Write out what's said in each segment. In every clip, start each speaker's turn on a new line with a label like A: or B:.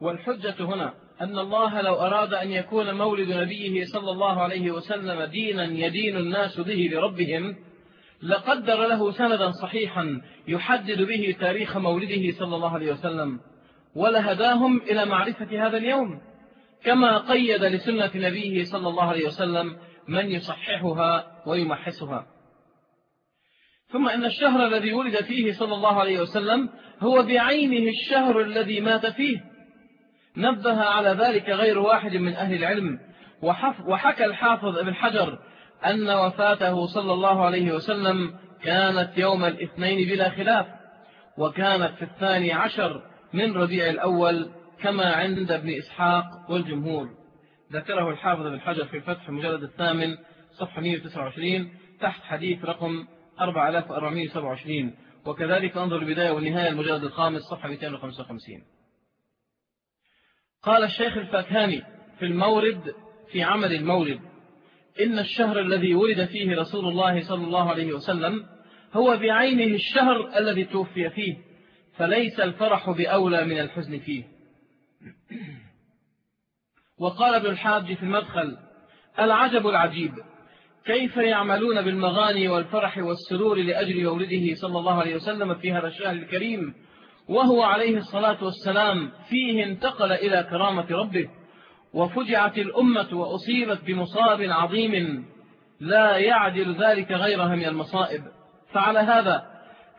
A: والحجة هنا أن الله لو أراد أن يكون مولد نبيه صلى الله عليه وسلم دينا يدين الناس به لربهم لقدر له سندا صحيحا يحدد به تاريخ مولده صلى الله عليه وسلم ولهداهم إلى معرفة هذا اليوم. كما قيد لسنة نبيه صلى الله عليه وسلم من يصححها ويمحسها ثم إن الشهر الذي ولد فيه صلى الله عليه وسلم هو بعينه الشهر الذي مات فيه. نبه على ذلك غير واحد من أهل العلم. وحكى الحافظ ابن حجر أن وفاته صلى الله عليه وسلم كانت يوم الاثنين بلا خلاف وكانت في الثاني عشر من ربيع الأول كما عند ابن إسحاق والجمهور. ذكره الحافظ ابن حجر في الفتح المجلد الثامن صفحة 129 تحت حديث رقم 4427 وكذلك انظر البداية والنهاية المجلد الخامس صفحة 255 قال الشيخ الفاكهاني في المورد في عمل المولد إن الشهر الذي ولد فيه رسول الله صلى الله عليه وسلم هو بعينه الشهر الذي توفي فيه فليس الفرح بأولى من الحزن فيه. وقال ابن الحاج في المدخل العجب العجيب كيف يعملون بالمغاني والفرح والسرور لأجل مولده صلى الله عليه وسلم في هذا الشهر الكريم وهو عليه الصلاة والسلام فيه انتقل إلى كرامة ربه وفجعت الأمة وأصيبت بمصاب عظيم لا يعدل ذلك غيرها من المصائب. فعلى هذا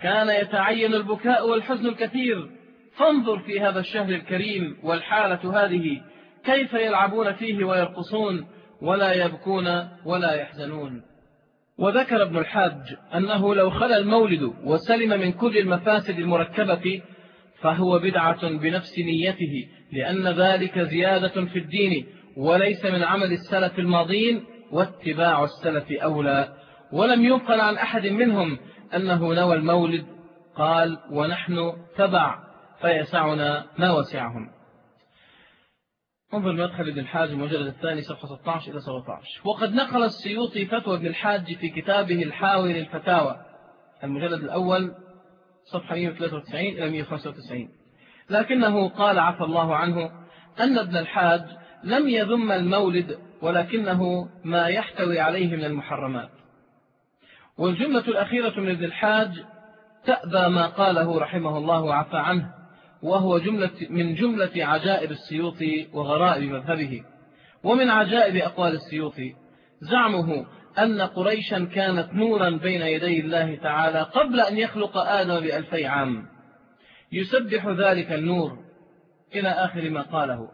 A: كان يتعين البكاء والحزن الكثير. فانظر في هذا الشهر الكريم والحالة هذه كيف يلعبون فيه ويرقصون ولا يبكون ولا يحزنون. وذكر ابن الحاج أنه لو خلى المولد وسلم من كل المفاسد المركبة فهو بدعة بنفس نيته لأن ذلك زيادة في الدين وليس من عمل السلف الماضين واتباع السلف أولى. ولم ينقل عن أحد منهم أنه نوى المولد قال ونحن تبع فيسعنا ما وسعهم. انظر مدخل ابن الحاج المجلد الثاني صفحة 16 إلى 17 وقد نقل السيوطي فتوى ابن الحاج في كتابه الحاوي للفتاوى. المجلد الأول صفحة 193 إلى 195 لكنه قال عفى الله عنه أن ابن الحاج لم يذم المولد ولكنه ما يحتوي عليه من المحرمات. والجملة الأخيرة من ابن الحاج تأبى ما قاله رحمه الله وعفى عنه وهو جملة من جملة عجائب السيوطي وغرائب مذهبه. ومن عجائب أقوال السيوطي زعمه أن قريشا كانت نورا بين يدي الله تعالى قبل أن يخلق آدم بألفي عام. يسبح ذلك النور إلى آخر ما قاله.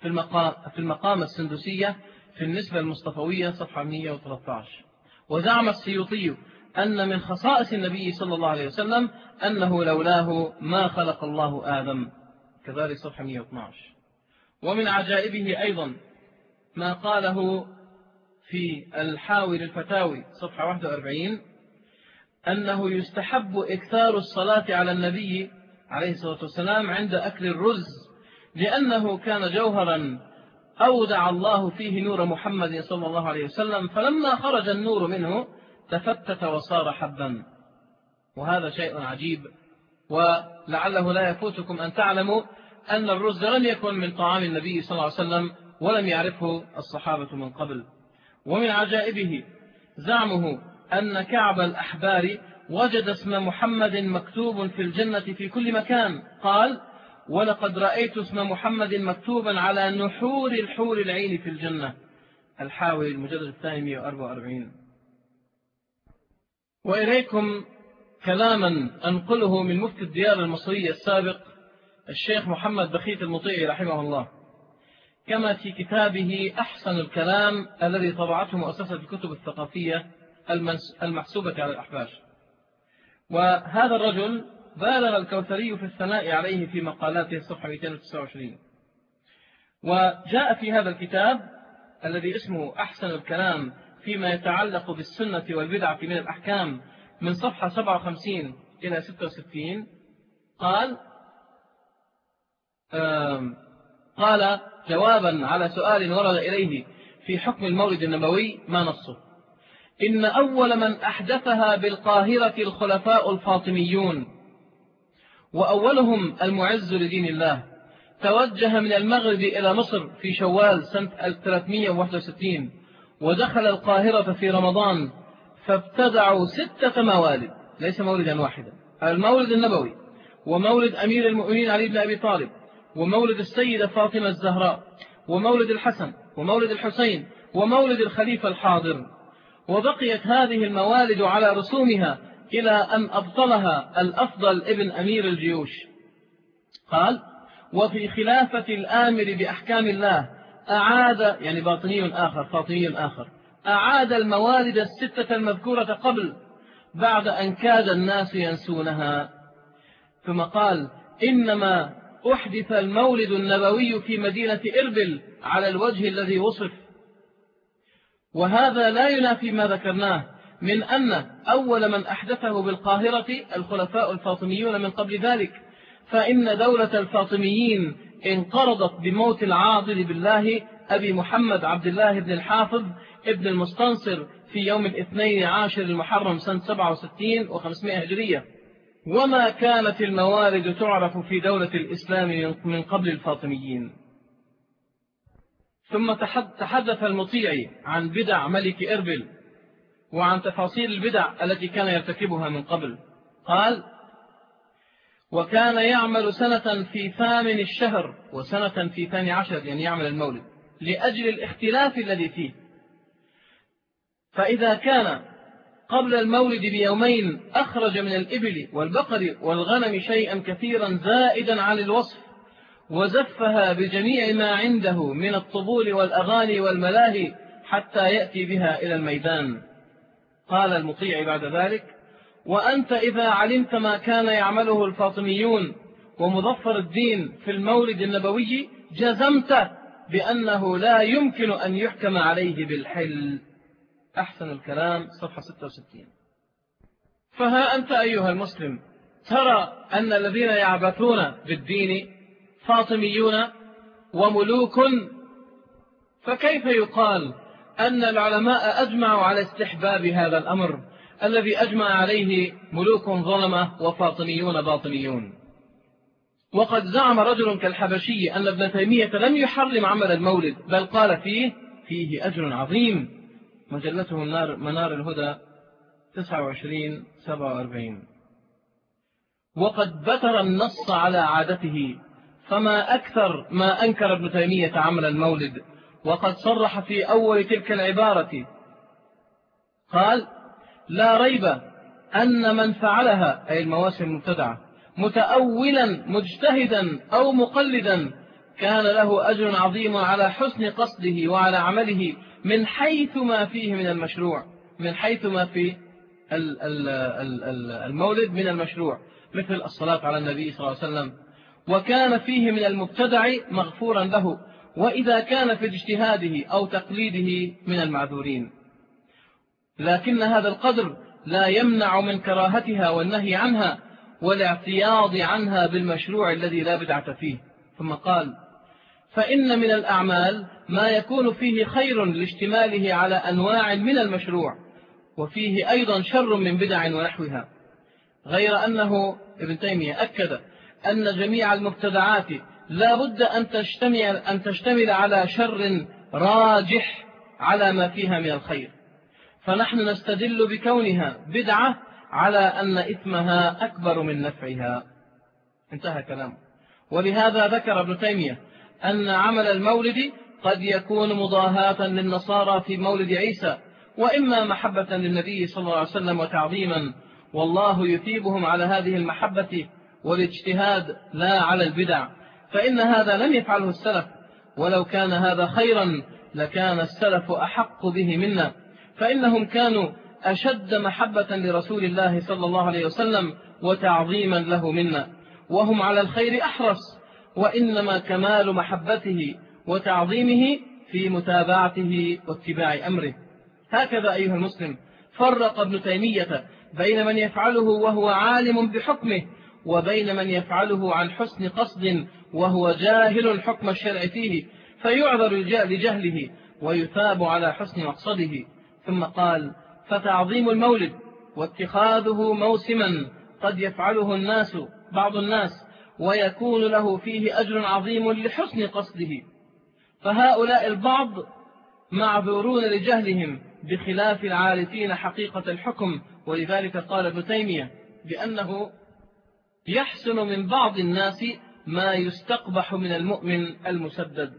A: في المقام, في المقام السندسية في النسبة المصطفوية صفحة 113 وزعم السيوطي أن من خصائص النبي صلى الله عليه وسلم أنه لولاه ما خلق الله آدم. كذلك صفحة 112 ومن عجائبه أيضا ما قاله في الحاوي للفتاوي صفحة 41 أنه يستحب إكثار الصلاة على النبي عليه الصلاة والسلام عند أكل الرز لأنه كان جوهرا أودع الله فيه نور محمد صلى الله عليه وسلم فلما خرج النور منه تفتت وصار حبا. وهذا شيء عجيب ولعله لا يفوتكم أن تعلموا أن الرز لم يكن من طعام النبي صلى الله عليه وسلم ولم يعرفه الصحابة من قبل. ومن عجائبه زعمه أن كعب الأحبار وجد اسم محمد مكتوب في الجنة في كل مكان. قال ولقد رأيت اسم محمد مكتوبا على نحور الحور العين في الجنة. الحاوي المجلد الثاني 144 وإليكم كلاما أنقله من مفتي الديار المصرية السابق الشيخ محمد بخيت المطيعي رحمه الله. كما في كتابه أحسن الكلام الذي طبعته مؤسسة الكتب الثقافية المحسوبة على الأحباش. وهذا الرجل بالغ الكوثري في الثناء عليه في مقالاته الصفحة 229 وجاء في هذا الكتاب الذي اسمه أحسن الكلام فيما يتعلق بالسنة والبدعة من الأحكام من صفحة 57 إلى 66 قال قال جوابا على سؤال ورد إليه في حكم المولد النبوي ما نصه؟ إن أول من أحدثها بالقاهرة الخلفاء الفاطميون وأولهم المعز لدين الله. توجه من المغرب إلى مصر في شوال سنة 1361 ودخل القاهرة في رمضان فابتدعوا ستة موالد ليس مولدا واحدا المولد النبوي ومولد أمير المؤمنين علي بن أبي طالب. ومولد السيدة فاطمة الزهراء ومولد الحسن ومولد الحسين ومولد الخليفة الحاضر. وبقيت هذه الموالد على رسومها إلى أن أبطلها الأفضل ابن أمير الجيوش. قال وفي خلافة الآمر بأحكام الله أعاد يعني باطني آخر فاطمي آخر أعاد الموالد الستة المذكورة قبل بعد أن كاد الناس ينسونها. ثم قال إنما أحدث المولد النبوي في مدينة إربل على الوجه الذي وصف. وهذا لا ينافي ما ذكرناه من أن أول من أحدثه بالقاهرة الخلفاء الفاطميون من قبل ذلك فإن دولة الفاطميين انقرضت بموت العاضل بالله أبي محمد عبد الله بن الحافظ ابن المستنصر في يوم الاثنين عاشر المحرم سنة 67 و500 هجرية. وما كانت الموارد تعرف في دولة الإسلام من قبل الفاطميين. ثم تحدث المطيع عن بدع ملك إربل وعن تفاصيل البدع التي كان يرتكبها من قبل. قال وكان يعمل سنة في ثامن الشهر وسنة في ثاني عشر يعني يعمل المولد لأجل الاختلاف الذي فيه. فإذا كان قبل المولد بيومين أخرج من الإبل والبقر والغنم شيئا كثيرا زائدا عن الوصف وزفها بجميع ما عنده من الطبول والأغاني والملاهي حتى يأتي بها إلى الميدان. قال المطيع بعد ذلك وأنت إذا علمت ما كان يعمله الفاطميون ومظفر الدين في المولد النبوي جزمت بأنه لا يمكن أن يحكم عليه بالحل. أحسن الكلام صفحة 66 فها أنت أيها المسلم ترى أن الذين يعبثون بالدين فاطميون وملوك فكيف يقال أن العلماء أجمعوا على استحباب هذا الأمر الذي أجمع عليه ملوك ظلمة وفاطميون باطنيون؟ وقد زعم رجل كالحبشي أن ابن تيمية لم يحرم عمل المولد بل قال فيه فيه أجر عظيم. مجلته منار الهدى 29 47 وقد بتر النص على عادته فما أكثر ما أنكر ابن تيمية عمل المولد وقد صرح في أول تلك العبارة. قال لا ريب أن من فعلها أي المواسم المبتدعة متأولا مجتهدا أو مقلدا كان له أجر عظيم على حسن قصده وعلى عمله من حيث ما فيه من المشروع من حيث ما في المولد من المشروع مثل الصلاة على النبي صلى الله عليه وسلم. وكان فيه من المبتدع مغفورا له وإذا كان في اجتهاده أو تقليده من المعذورين. لكن هذا القدر لا يمنع من كراهتها والنهي عنها والاعتياض عنها بالمشروع الذي لا بدعة فيه. ثم قال فإن من الأعمال ما يكون فيه خير لاشتماله على أنواع من المشروع وفيه أيضا شر من بدع ونحوها. غير أنه ابن تيمية أكد أن جميع المبتدعات لا بد أن تشتمل, أن تشتمل على شر راجح على ما فيها من الخير. فنحن نستدل بكونها بدعة على أن إثمها أكبر من نفعها. انتهى كلامه. ولهذا ذكر ابن تيمية أن عمل المولد قد يكون مضاهاة للنصارى في مولد عيسى وإما محبة للنبي صلى الله عليه وسلم وتعظيما. والله يثيبهم على هذه المحبة والاجتهاد لا على البدع. فإن هذا لم يفعله السلف. ولو كان هذا خيرا لكان السلف أحق به منا. فإنهم كانوا أشد محبة لرسول الله صلى الله عليه وسلم وتعظيما له منا. وهم على الخير أحرص. وإنما كمال محبته وتعظيمه في متابعته واتباع أمره. هكذا أيها المسلم فرق ابن تيمية بين من يفعله وهو عالم بحكمه وبين من يفعله عن حسن قصد وهو جاهل الحكم الشرع فيه فيعذر لجهله ويثاب على حسن مقصده. ثم قال فتعظيم المولد واتخاذه موسما قد يفعله الناس بعض الناس ويكون له فيه أجر عظيم لحسن قصده. فهؤلاء البعض معذورون لجهلهم بخلاف العارفين حقيقة الحكم. ولذلك قال ابن تيمية بأنه يحسن من بعض الناس ما يستقبح من المؤمن المسدد.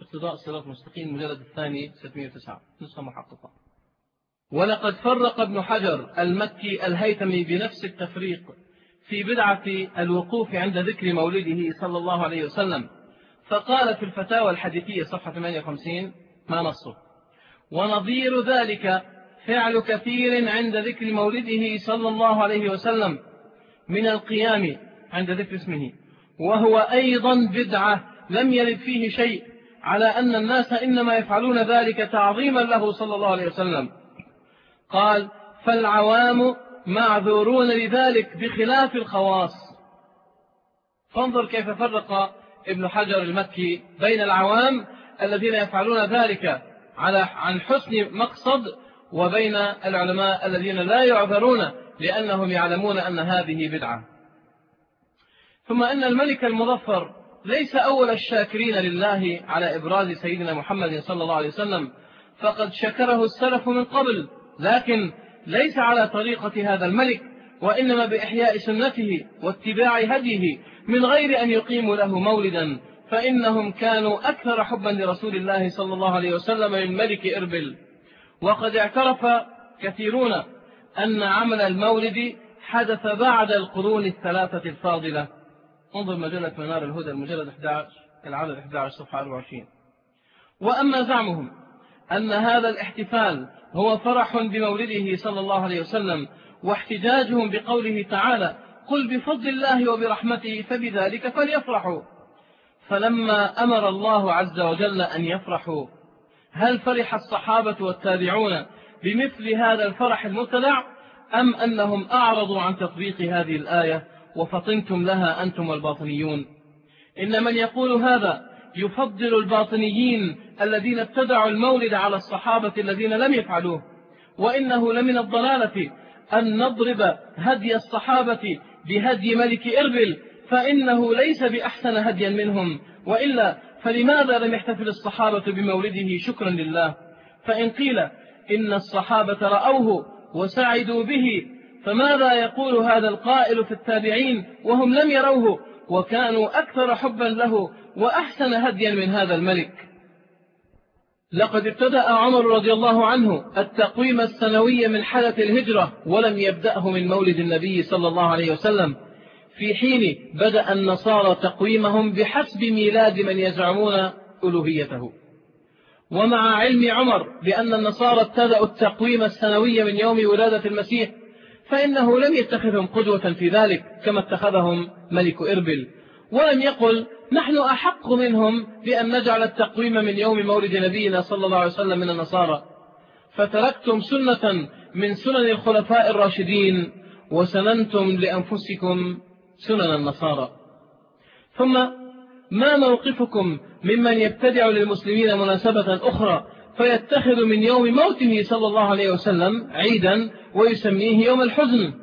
A: اقتضاء الصراط المستقيم مجلد الثاني 609 نسخة محققة. ولقد فرق ابن حجر المكي الهيثمي بنفس التفريق. في بدعة الوقوف عند ذكر مولده صلى الله عليه وسلم. فقال في الفتاوى الحديثية صفحة 58 ما نصه؟ ونظير ذلك فعل كثير عند ذكر مولده صلى الله عليه وسلم من القيام عند ذكر اسمه. وهو أيضا بدعة لم يرد فيه شيء على أن الناس إنما يفعلون ذلك تعظيما له صلى الله عليه وسلم. قال فالعوام معذورون لذلك بخلاف الخواص. فانظر كيف فرق ابن حجر المكي بين العوام الذين يفعلون ذلك على عن حسن مقصد وبين العلماء الذين لا يعذرون لأنهم يعلمون أن هذه بدعة. ثم أن الملك المظفر ليس أول الشاكرين لله على إبراز سيدنا محمد صلى الله عليه وسلم فقد شكره السلف من قبل لكن ليس على طريقة هذا الملك وإنما بإحياء سنته واتباع هديه من غير أن يقيموا له مولدا. فإنهم كانوا أكثر حبا لرسول الله صلى الله عليه وسلم من ملك إربل. وقد اعترف كثيرون أن عمل المولد حدث بعد القرون الثلاثة الفاضلة. انظر مجلة منار الهدى المجلد 11 العدد 11 صفحة 24 وأما زعمهم أن هذا الاحتفال هو فرح بمولده صلى الله عليه وسلم واحتجاجهم بقوله تعالى قل بفضل الله وبرحمته فبذلك فليفرحوا. فلما أمر الله عز وجل أن يفرحوا هل فرح الصحابة والتابعون بمثل هذا الفرح المتلع أم أنهم أعرضوا عن تطبيق هذه الآية وفطنتم لها أنتم الباطنيون؟ إن من يقول هذا يفضل الباطنيين الذين ابتدعوا المولد على الصحابة الذين لم يفعلوه. وإنه لمن الضلالة أن نضرب هدي الصحابة بهدي ملك إربل فإنه ليس بأحسن هديا منهم. وإلا فلماذا لم يحتفل الصحابة بمولده؟ شكرا لله. فإن قيل إن الصحابة رأوه وسعدوا به فماذا يقول هذا القائل في التابعين وهم لم يروه؟ وكانوا أكثر حبا له وأحسن هديا من هذا الملك. لقد ابتدأ عمر رضي الله عنه التقويم السنوي من حالة الهجرة ولم يبدأه من مولد النبي صلى الله عليه وسلم في حين بدأ النصارى تقويمهم بحسب ميلاد من يزعمون ألوهيته. ومع علم عمر بأن النصارى ابتدأوا التقويم السنوي من يوم ولادة المسيح فإنه لم يتخذهم قدوة في ذلك كما اتخذهم ملك إربل. ولم يقل نحن أحق منهم بأن نجعل التقويم من يوم مولد نبينا صلى الله عليه وسلم من النصارى. فتركتم سنة من سنن الخلفاء الراشدين وسننتم لأنفسكم سنن النصارى. ثم ما موقفكم ممن يبتدع للمسلمين مناسبة أخرى فيتخذ من يوم موته صلى الله عليه وسلم عيدا ويسميه يوم الحزن.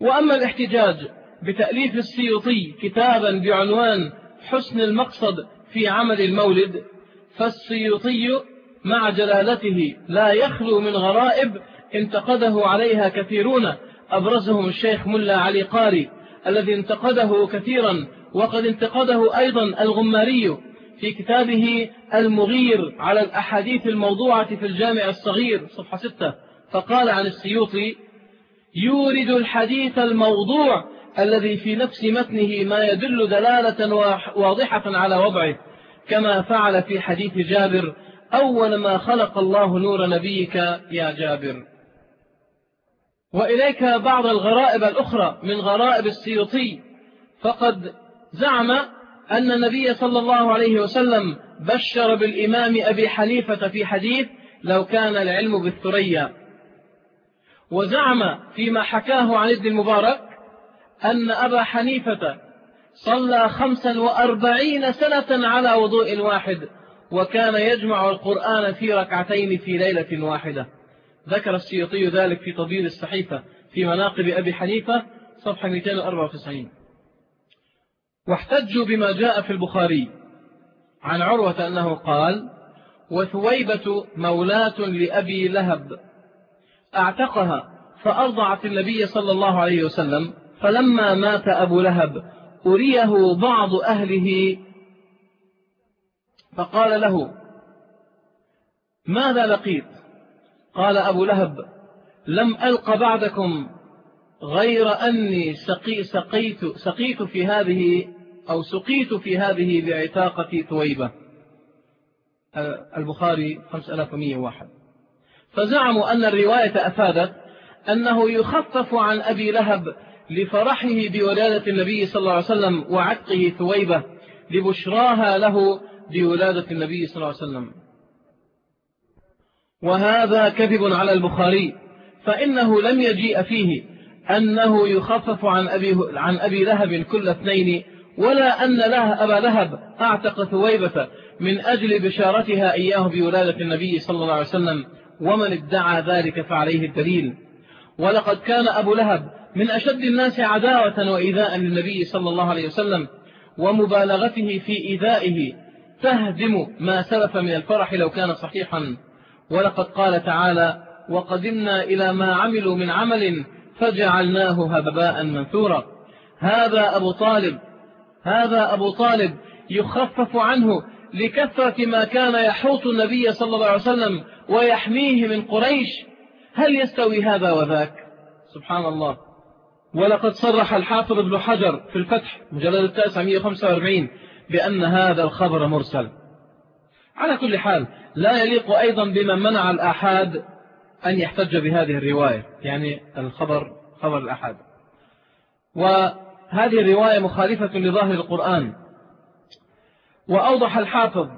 A: وأما الاحتجاج بتأليف السيوطي كتابا بعنوان حسن المقصد في عمل المولد فالسيوطي مع جلالته لا يخلو من غرائب انتقده عليها كثيرون أبرزهم الشيخ ملا علي قاري الذي انتقده كثيرا وقد انتقده أيضا الغماري في كتابه المغير على الأحاديث الموضوعة في الجامع الصغير صفحة ستة. فقال عن السيوطي يورد الحديث الموضوع الذي في نفس متنه ما يدل دلالة واضحة على وضعه كما فعل في حديث جابر أول ما خلق الله نور نبيك يا جابر. وإليك بعض الغرائب الأخرى من غرائب السيوطي فقد زعم أن النبي صلى الله عليه وسلم بشر بالإمام أبي حنيفة في حديث لو كان العلم بالثريا. وزعم فيما حكاه عن ابن المبارك أن أبا حنيفة صلى خمسا وأربعين سنة على وضوء واحد وكان يجمع القرآن في ركعتين في ليلة واحدة. ذكر السيوطي ذلك في تضيير الصحيفة في مناقب أبي حنيفة صفحة 294 واحتجوا بما جاء في البخاري عن عروة أنه قال وثويبة مولاة لأبي لهب أعتقها فأرضعت النبي صلى الله عليه وسلم فلما مات أبو لهب أريه بعض أهله فقال له ماذا لقيت؟ قال أبو لهب لم ألق بعدكم غير أني سقي سقيت, سقيت في هذه أو سقيت في هذه بعتاقة ثويبة. البخاري 5101 فزعموا أن الرواية أفادت أنه يخفف عن أبي لهب لفرحه بولادة النبي صلى الله عليه وسلم وعتقه ثويبة لبشراها له بولادة النبي صلى الله عليه وسلم. وهذا كذب على البخاري فإنه لم يجيء فيه أنه يخفف عن أبي, عن أبي لهب كل اثنين ولا أن له أبا لهب. أعتق ثويبة من أجل بشارتها إياه بولادة النبي صلى الله عليه وسلم ومن ادعى ذلك فعليه الدليل. ولقد كان أبو لهب من أشد الناس عداوة وإيذاء للنبي صلى الله عليه وسلم ومبالغته في إيذائه تهدم ما سلف من الفرح لو كان صحيحا. ولقد قال تعالى وقدمنا إلى ما عملوا من عمل فجعلناه هباء منثورا. هذا أبو طالب هذا أبو طالب يخفف عنه لكثرة ما كان يحوط النبي صلى الله عليه وسلم ويحميه من قريش. هل يستوي هذا وذاك؟ سبحان الله. ولقد صرح الحافظ ابن حجر في الفتح مجلد التاسع 145 بأن هذا الخبر مرسل. على كل حال لا يليق أيضا بمن منع الآحاد أن يحتج بهذه الرواية يعني الخبر خبر الأحاد. وهذه الرواية مخالفة لظاهر القرآن. وأوضح الحافظ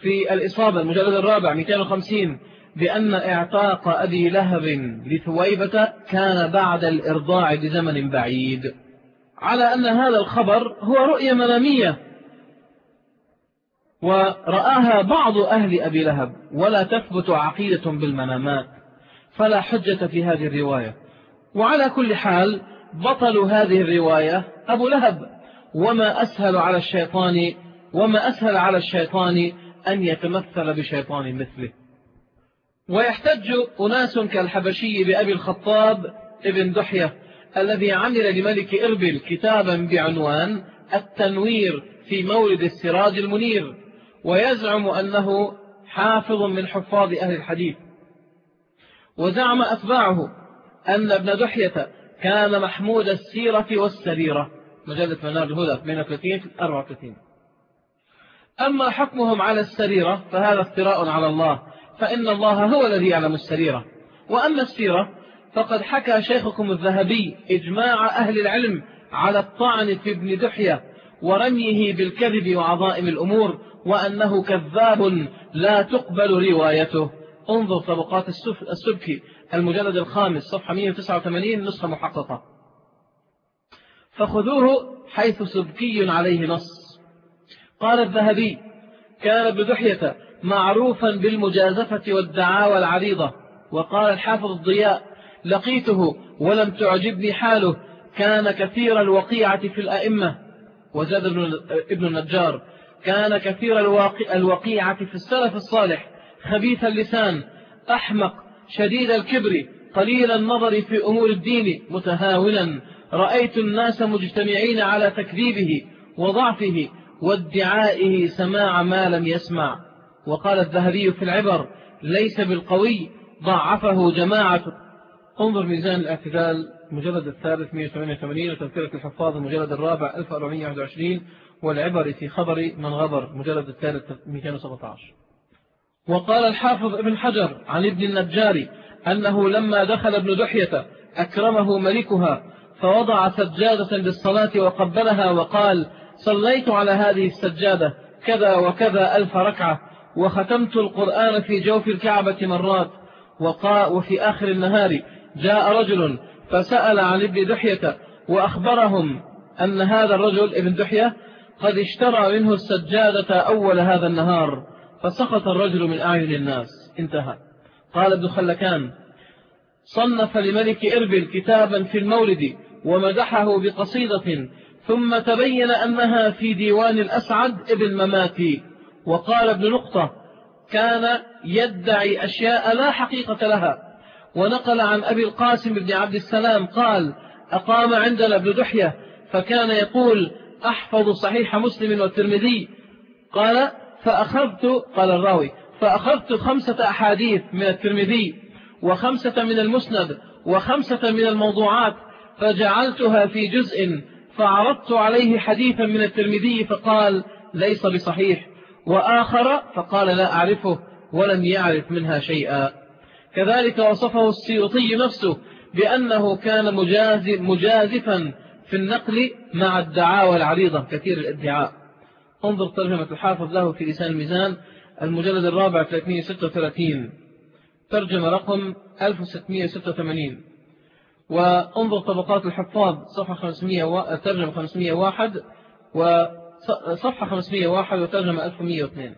A: في الإصابة المجلد الرابع 250 بأن اعتاق أبي لهب لثويبة كان بعد الإرضاع بزمن بعيد. على أن هذا الخبر هو رؤية منامية ورآها بعض أهل أبي لهب ولا تثبت عقيدة بالمنامات. فلا حجة في هذه الرواية. وعلى كل حال بطل هذه الرواية أبو لهب. وما أسهل على الشيطان وما أسهل على الشيطان أن يتمثل بشيطان مثله. ويحتج أناس كالحبشي بأبي الخطاب ابن دحية الذي عمل لملك إربل كتابا بعنوان التنوير في مولد السراج المنير. ويزعم أنه حافظ من حفاظ أهل الحديث. وزعم أتباعه أن ابن دحية كان محمود السيرة والسريرة مجلة منار الهدى 32 34 أما حكمهم على السريرة فهذا افتراء على الله فإن الله هو الذي يعلم السريرة. وأما السيرة فقد حكى شيخكم الذهبي إجماع أهل العلم على الطعن في ابن دحية ورميه بالكذب وعظائم الأمور وأنه كذاب لا تقبل روايته. انظر طبقات السبكي. المجلد الخامس صفحة 189 نسخة محققة. فخذوه حيث سبكي عليه نص. قال الذهبي كان ابن دحية معروفا بالمجازفة والدعاوى العريضة. وقال الحافظ الضياء لقيته ولم تعجبني حاله كان كثير الوقيعة في الأئمة. وزاد ابن النجار كان كثير الوقيعة في السلف الصالح. خبيث اللسان أحمق شديد الكبر قليل النظر في أمور الدين. متهاونا رأيت الناس مجتمعين على تكذيبه وضعفه وادعائه. سماع ما لم يسمع. وقال الذهبي في العبر ليس بالقوي ضعفه جماعة. انظر ميزان الاعتدال مجلد الثالث 188 وتذكرة الحفاظ المجلد الرابع 1421 والعبر في خبر من غبر مجلد الثالث 217 وقال الحافظ ابن حجر عن ابن النجار أنه لما دخل ابن دحية أكرمه ملكها فوضع سجادة للصلاة وقبلها وقال صليت على هذه السجادة كذا وكذا ألف ركعة وختمت القرآن في جوف الكعبة مرات وقاء وفي آخر النهار جاء رجل فسأل عن ابن دحية وأخبرهم أن هذا الرجل ابن دحية قد اشترى منه السجادة أول هذا النهار فسقط الرجل من أعين الناس. انتهى. قال ابن خلكان صنف لملك إربل كتابا في المولد ومدحه بقصيدة ثم تبين أنها في ديوان الأسعد ابن مماتي وقال ابن نقطة كان يدعي أشياء لا حقيقة لها. ونقل عن أبي القاسم بن عبد السلام قال أقام عندنا ابن دحية فكان يقول أحفظ صحيح مسلم والترمذي. قال فأخذت قال الراوي فأخذت خمسة أحاديث من الترمذي وخمسة من المسند وخمسة من الموضوعات فجعلتها في جزء فعرضت عليه حديثا من الترمذي فقال ليس بصحيح وآخر فقال لا أعرفه ولم يعرف منها شيئا. كذلك وصفه السيوطي نفسه بأنه كان مجازفا في النقل مع الدعاوى العريضة كثير الادعاء. انظر ترجمة الحافظ له في لسان الميزان المجلد الرابع 336 ترجمة رقم 1686 وانظر طبقات الحفاظ صفحة 500 و... ترجمة 501 وصفحة 501 وترجمة 1102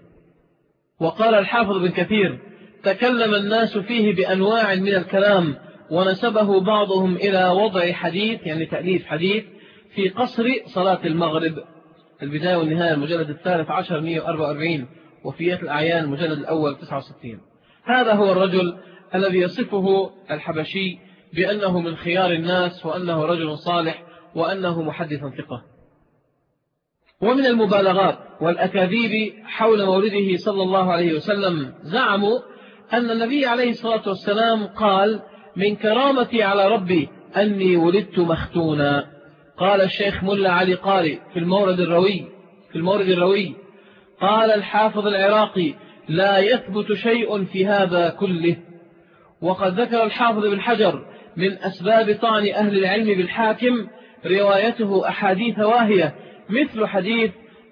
A: وقال الحافظ بن كثير تكلم الناس فيه بأنواع من الكلام ونسبه بعضهم إلى وضع حديث يعني تأليف حديث في قصر صلاة المغرب. البداية والنهاية المجلد الثالث عشر 144 وفيات الأعيان المجلد الأول 69 هذا هو الرجل الذي يصفه الحبشي بأنه من خيار الناس وأنه رجل صالح وأنه محدث ثقة. ومن المبالغات والأكاذيب حول مولده صلى الله عليه وسلم زعموا أن النبي عليه الصلاة والسلام قال من كرامتي على ربي أني ولدت مختونا. قال الشيخ ملا علي قاري في المورد الروي في المورد الروي قال الحافظ العراقي لا يثبت شيء في هذا كله. وقد ذكر الحافظ بن حجر من أسباب طعن أهل العلم بالحاكم روايته أحاديث واهية مثل حديث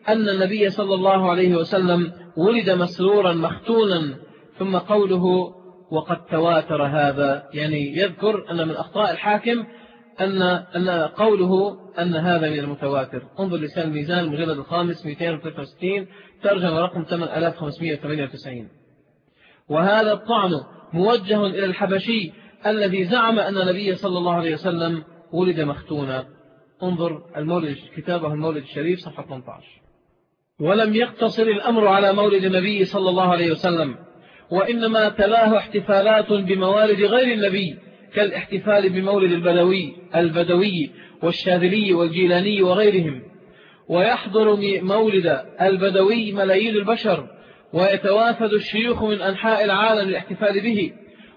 A: أن النبي صلى الله عليه وسلم ولد مسرورا مختونا ثم قوله وقد تواتر هذا. يعني يذكر أن من أخطاء الحاكم أن, أن قوله أن هذا من المتواتر. انظر لسان الميزان المجلد الخامس 263 ترجمة رقم 8598 وهذا الطعن موجه إلى الحبشي الذي زعم أن النبي صلى الله عليه وسلم ولد مختونا. انظر المولد كتابه المولد الشريف صفحة 18 ولم يقتصر الأمر على مولد النبي صلى الله عليه وسلم وإنما تلاه احتفالات بموالد غير النبي. كالاحتفال بمولد البدوي البدوي والشاذلي والجيلاني وغيرهم. ويحضر مولد البدوي ملايين البشر ويتوافد الشيوخ من أنحاء العالم للاحتفال به.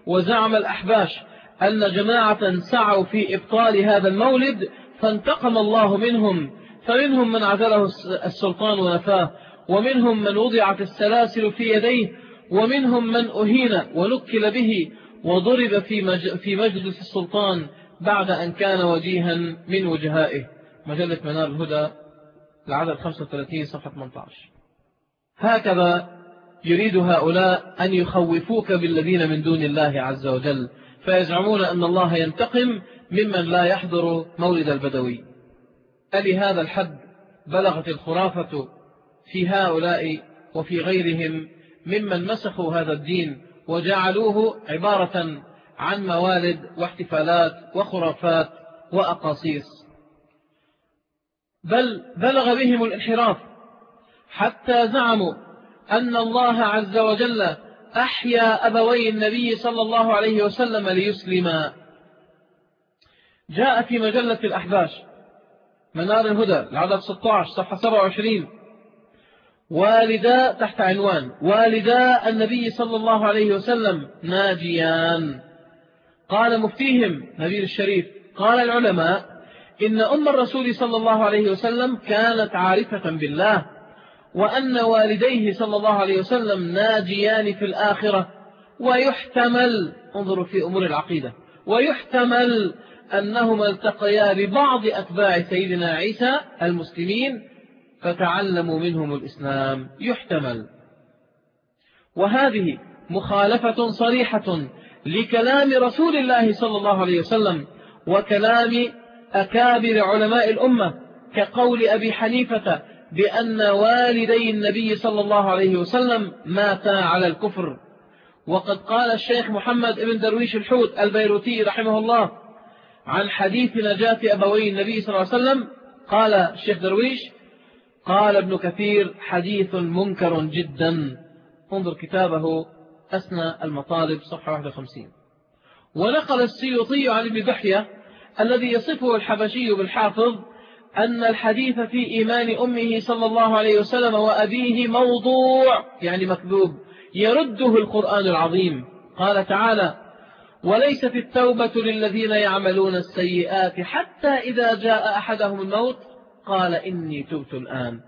A: وزعم الأحباش أن جماعة سعوا في إبطال هذا المولد فانتقم الله منهم. فمنهم من عزله السلطان ونفاه ومنهم من وضعت السلاسل في يديه ومنهم من أهين ونكل به. وضرب في, في مجلس السلطان بعد أن كان وجيها من وجهائه. مجلة منار الهدى العدد 35 صفحة 18 هكذا يريد هؤلاء أن يخوفوك بالذين من دون الله عز وجل فيزعمون أن الله ينتقم ممن لا يحضر مولد البدوي. ألهذا الحد؟ بلغت الخرافة في هؤلاء وفي غيرهم ممن مسخوا هذا الدين وجعلوه عبارة عن موالد واحتفالات وخرافات وأقاصيص. بل بلغ بهم الانحراف حتى زعموا أن الله عز وجل أحيا أبوي النبي صلى الله عليه وسلم ليسلما. جاء في مجلة الأحباش منار الهدى العدد 16 صفحة 27 والدا تحت عنوان والدا النبي صلى الله عليه وسلم ناجيان. قال مفتيهم نبيل الشريف قال العلماء إن أم الرسول صلى الله عليه وسلم كانت عارفة بالله وأن والديه صلى الله عليه وسلم ناجيان في الآخرة ويحتمل انظروا في أمور العقيدة ويحتمل أنهما التقيا ببعض أتباع سيدنا عيسى المسلمين فتعلموا منهم الإسلام يحتمل. وهذه مخالفة صريحة لكلام رسول الله صلى الله عليه وسلم وكلام أكابر علماء الأمة كقول أبي حنيفة بأن والدي النبي صلى الله عليه وسلم ماتا على الكفر. وقد قال الشيخ محمد بن درويش الحوت البيروتي رحمه الله عن حديث نجاة أبوي النبي صلى الله عليه وسلم قال الشيخ درويش قال ابن كثير حديث منكر جدا. انظر كتابه أثنى المطالب صفحة 51 ونقل السيوطي عن ابن دحية الذي يصفه الحبشي بالحافظ أن الحديث في إيمان أمه صلى الله عليه وسلم وأبيه موضوع يعني مكذوب يرده القرآن العظيم. قال تعالى وليست التوبة للذين يعملون السيئات حتى إذا جاء أحدهم الموت قال إني تبت الآن.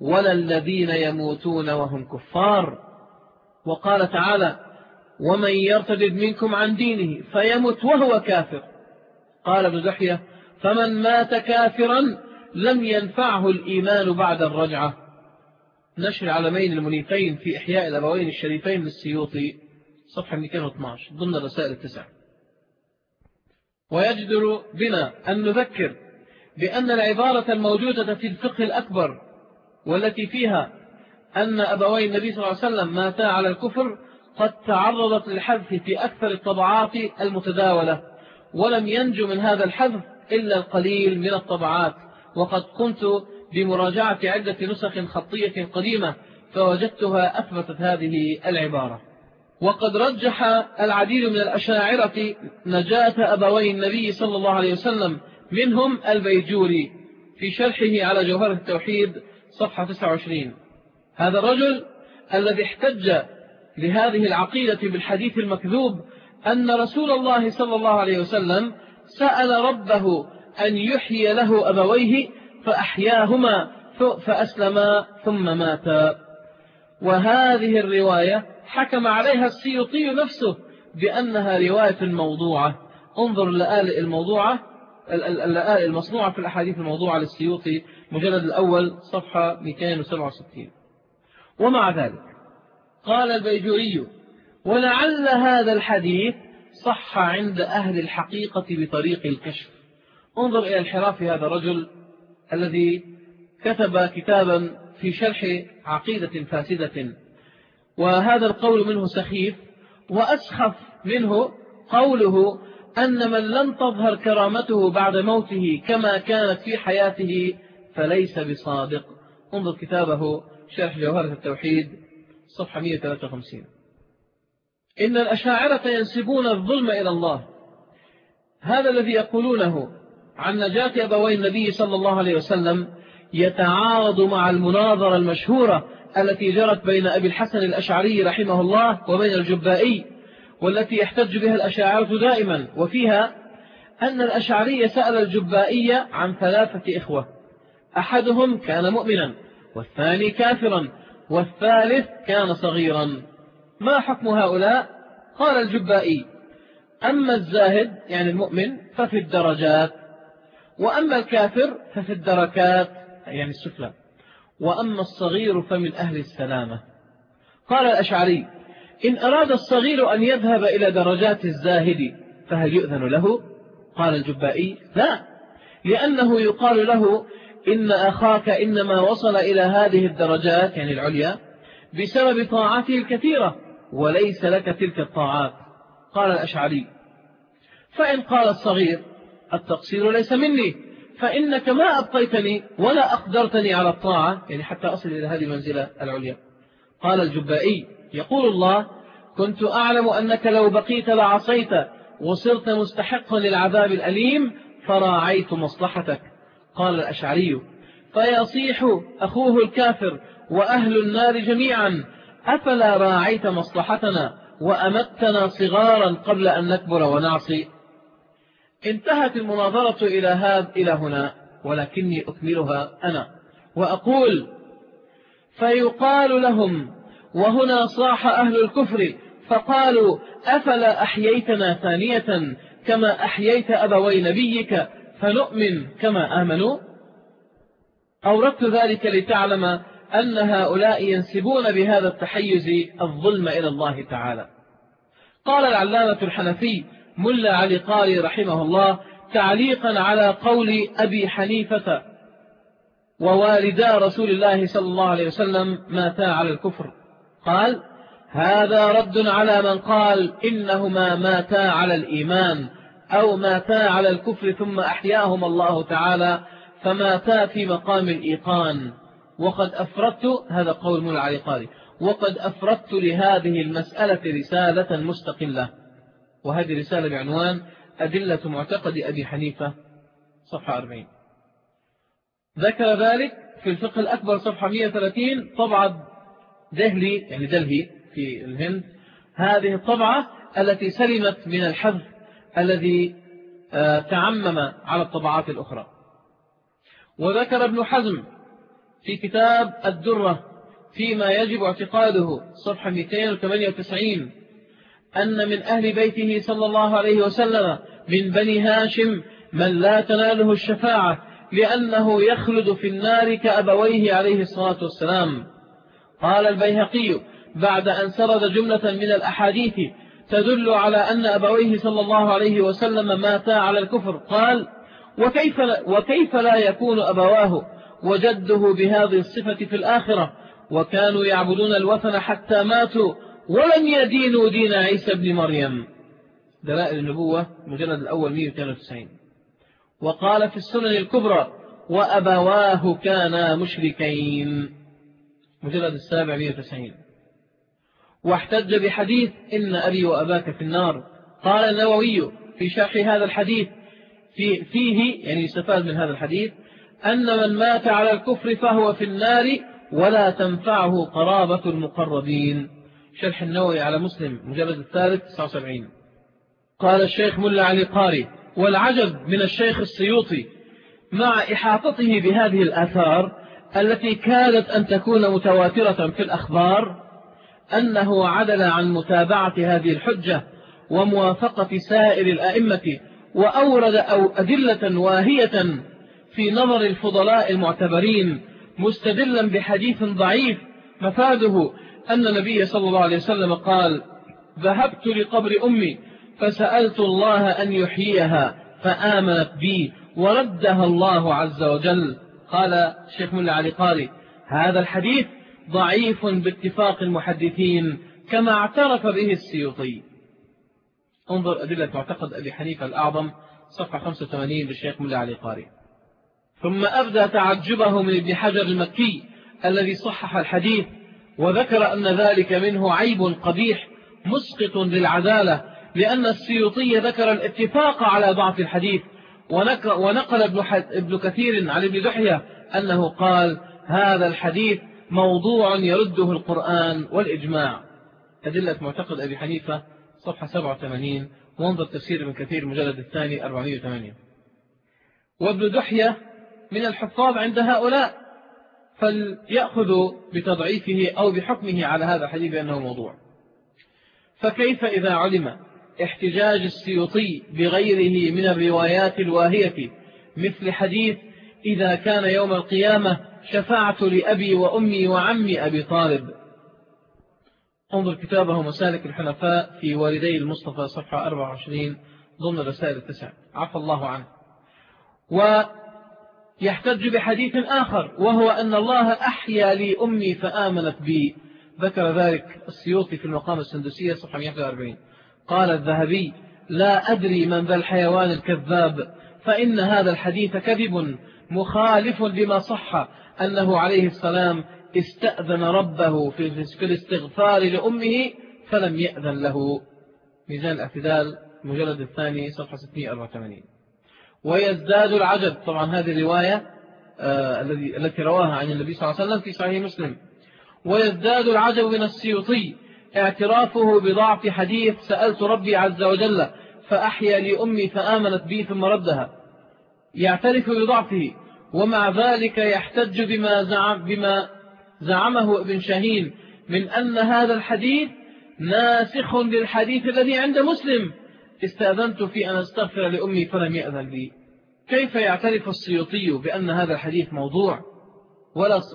A: ولا الذين يموتون وهم كفار. وقال تعالى ومن يرتد منكم عن دينه فيمت وهو كافر. قال ابن زحية فمن مات كافرا لم ينفعه الإيمان بعد الرجعة. نشر العلمين المنيفين في إحياء الأبوين الشريفين للسيوطي صفحة 212 ضمن الرسائل التسع ويجدر بنا أن نذكر بأن العبارة الموجودة في الفقه الأكبر والتي فيها أن أبوي النبي صلى الله عليه وسلم ماتا على الكفر قد تعرضت للحذف في أكثر الطبعات المتداولة ولم ينجو من هذا الحذف إلا القليل من الطبعات. وقد قمت بمراجعة عدة نسخ خطية قديمة فوجدتها أثبتت هذه العبارة. وقد رجح العديد من الأشاعرة نجاة أبوي النبي صلى الله عليه وسلم منهم البيجوري في شرحه على جوهرة التوحيد صفحة 29 هذا الرجل الذي احتج لهذه العقيدة بالحديث المكذوب أن رسول الله صلى الله عليه وسلم سأل ربه أن يحيي له أبويه فأحياهما فأسلما ثم ماتا وهذه الرواية حكم عليها السيوطي نفسه بأنها رواية موضوعة. انظر اللآل الموضوعة المصنوعة في الأحاديث الموضوعة للسيوطي مجلد الأول صفحة 267 ومع ذلك قال البيجوري ولعل هذا الحديث صح عند أهل الحقيقة بطريق الكشف. انظر إلى الحراف هذا الرجل الذي كتب كتابا في شرح عقيدة فاسدة وهذا القول منه سخيف وأسخف منه قوله أن من لم تظهر كرامته بعد موته كما كانت في حياته فليس بصادق. انظر كتابه شرح جوهرة التوحيد صفحة 153 إن الأشاعرة ينسبون الظلم إلى الله. هذا الذي يقولونه عن نجاة أبوي النبي صلى الله عليه وسلم يتعارض مع المناظرة المشهورة التي جرت بين أبي الحسن الأشعري رحمه الله وبين الجبائي والتي يحتج بها الأشاعرة دائما وفيها أن الأشعري سأل الجبائي عن ثلاثة إخوة. أحدهم كان مؤمنا والثاني كافرا والثالث كان صغيرا. ما حكم هؤلاء؟ قال الجبائي أما الزاهد يعني المؤمن ففي الدرجات. وأما الكافر ففي الدركات يعني السفلى. وأما الصغير فمن أهل السلامة. قال الأشعري إن أراد الصغير أن يذهب إلى درجات الزاهد فهل يؤذن له؟ قال الجبائي لا لأنه يقال له إن أخاك إنما وصل إلى هذه الدرجات يعني العليا بسبب طاعته الكثيرة وليس لك تلك الطاعات. قال الأشعري فإن قال الصغير التقصير ليس مني فإنك ما أبقيتني ولا أقدرتني على الطاعة يعني حتى أصل إلى هذه المنزلة العليا. قال الجبائي يقول الله كنت أعلم أنك لو بقيت لعصيت وصرت مستحقا للعذاب الأليم فراعيت مصلحتك. قال الأشعري فيصيح أخوه الكافر وأهل النار جميعا أفلا راعيت مصلحتنا وأمتنا صغارا قبل أن نكبر ونعصي؟ انتهت المناظرة إلى هذا إلى هنا ولكني أكملها أنا وأقول فيقال لهم وهنا صاح أهل الكفر فقالوا أفلا أحييتنا ثانية كما أحييت أبوي نبيك فنؤمن كما آمنوا؟ أوردت ذلك لتعلم أن هؤلاء ينسبون بهذا التحيز الظلم إلى الله تعالى. قال العلامة الحنفي ملا علي قاري رحمه الله تعليقا على قول أبي حنيفة ووالدا رسول الله صلى الله عليه وسلم ماتا على الكفر. قال هذا رد على من قال إنهما ماتا على الإيمان أو ماتا على الكفر ثم أحياهما الله تعالى فماتا في مقام الإيقان. وقد أفردت هذا قول مولى علي قاري وقد أفردت لهذه المسألة رسالة مستقلة. وهذه رسالة بعنوان أدلة معتقد أبي حنيفة صفحة 40 ذكر ذلك في الفقه الأكبر صفحة 130 طبعة دهلي يعني دلهي في الهند. هذه الطبعة التي سلمت من الحذف الذي آه، تعمم على الطبعات الأخرى. وذكر ابن حزم في كتاب الدرة فيما يجب اعتقاده صفحة 298 أن من أهل بيته صلى الله عليه وسلم من بني هاشم من لا تناله الشفاعة لأنه يخلد في النار كأبويه عليه الصلاة والسلام. قال البيهقي بعد أن سرد جملة من الأحاديث تدل على أن أبويه صلى الله عليه وسلم ماتا على الكفر. قال وكيف, وكيف لا يكون أبواه وجده بهذه الصفة في الآخرة؟ وكانوا يعبدون الوثن حتى ماتوا ولم يدينوا دين عيسى بن مريم. دلائل النبوة مجلد الأول 192 وقال في السنن الكبرى وأبواه كانا مشركين. مجلد السابع 190 واحتج بحديث إن أبي وأباك في النار. قال النووي في شرح هذا الحديث في فيه يعني يستفاد من هذا الحديث أن من مات على الكفر فهو في النار ولا تنفعه قرابة المقربين. شرح النووي على مسلم مجلد الثالث 79 قال الشيخ ملا علي قاري والعجب من الشيخ السيوطي مع إحاطته بهذه الآثار التي كادت أن تكون متواترة في الأخبار أنه عدل عن متابعة هذه الحجة وموافقة سائر الأئمة وأورد أو أدلة واهية في نظر الفضلاء المعتبرين مستدلا بحديث ضعيف مفاده أن النبي صلى الله عليه وسلم قال ذهبت لقبر أمي فسألت الله أن يحييها فآمنت بي وردها الله عز وجل. قال الشيخ ملا علي قاري هذا الحديث ضعيف باتفاق المحدثين كما اعترف به السيوطي. انظر أدلة معتقد أبي حنيفة الأعظم صفحة 85 للشيخ ملا علي قاري. ثم أبدى تعجبه من ابن حجر المكي الذي صحح الحديث وذكر أن ذلك منه عيب قبيح مسقط للعدالة لأن السيوطي ذكر الاتفاق على ضعف الحديث ونقل ابن كثير عن ابن دحية أنه قال هذا الحديث موضوع يرده القرآن والإجماع. أدلة معتقد أبي حنيفة صفحة 87 وانظر تفسير من كثير المجلد الثاني 408 وابن دحية من الحفاظ عند هؤلاء فليأخذوا بتضعيفه أو بحكمه على هذا الحديث بأنه موضوع. فكيف إذا علم احتجاج السيوطي بغيره من الروايات الواهية مثل حديث إذا كان يوم القيامة شفعت لأبي وأمي وعمي أبي طالب. انظر كتابه مسالك الحنفاء في والدي المصطفى صفحة 24 ضمن الرسائل التسع. عفى الله عنه. ويحتج بحديث آخر وهو أن الله أحيا لي أمي فآمنت بي. ذكر ذلك السيوطي في المقام السندسية صفحة 140 قال الذهبي لا أدري من ذا الحيوان الكذاب فإن هذا الحديث كذب مخالف لما صح أنه عليه السلام استأذن ربه في الاستغفار لأمه فلم يأذن له. ميزان الاعتدال مجلد الثاني صفحة 684 ويزداد العجب. طبعا هذه الرواية آه التي رواها عن النبي صلى الله عليه وسلم في صحيح مسلم. ويزداد العجب من السيوطي اعترافه بضعف حديث سألت ربي عز وجل فأحيا لأمي فآمنت بي ثم ردها. يعترف بضعفه ومع ذلك يحتج بما, زعم بما زعمه ابن شاهين من أن هذا الحديث ناسخ للحديث الذي عند مسلم. استأذنت في أن أستغفر لأمي فلم يأذن لي. كيف يعترف السيوطي بأن هذا الحديث موضوع؟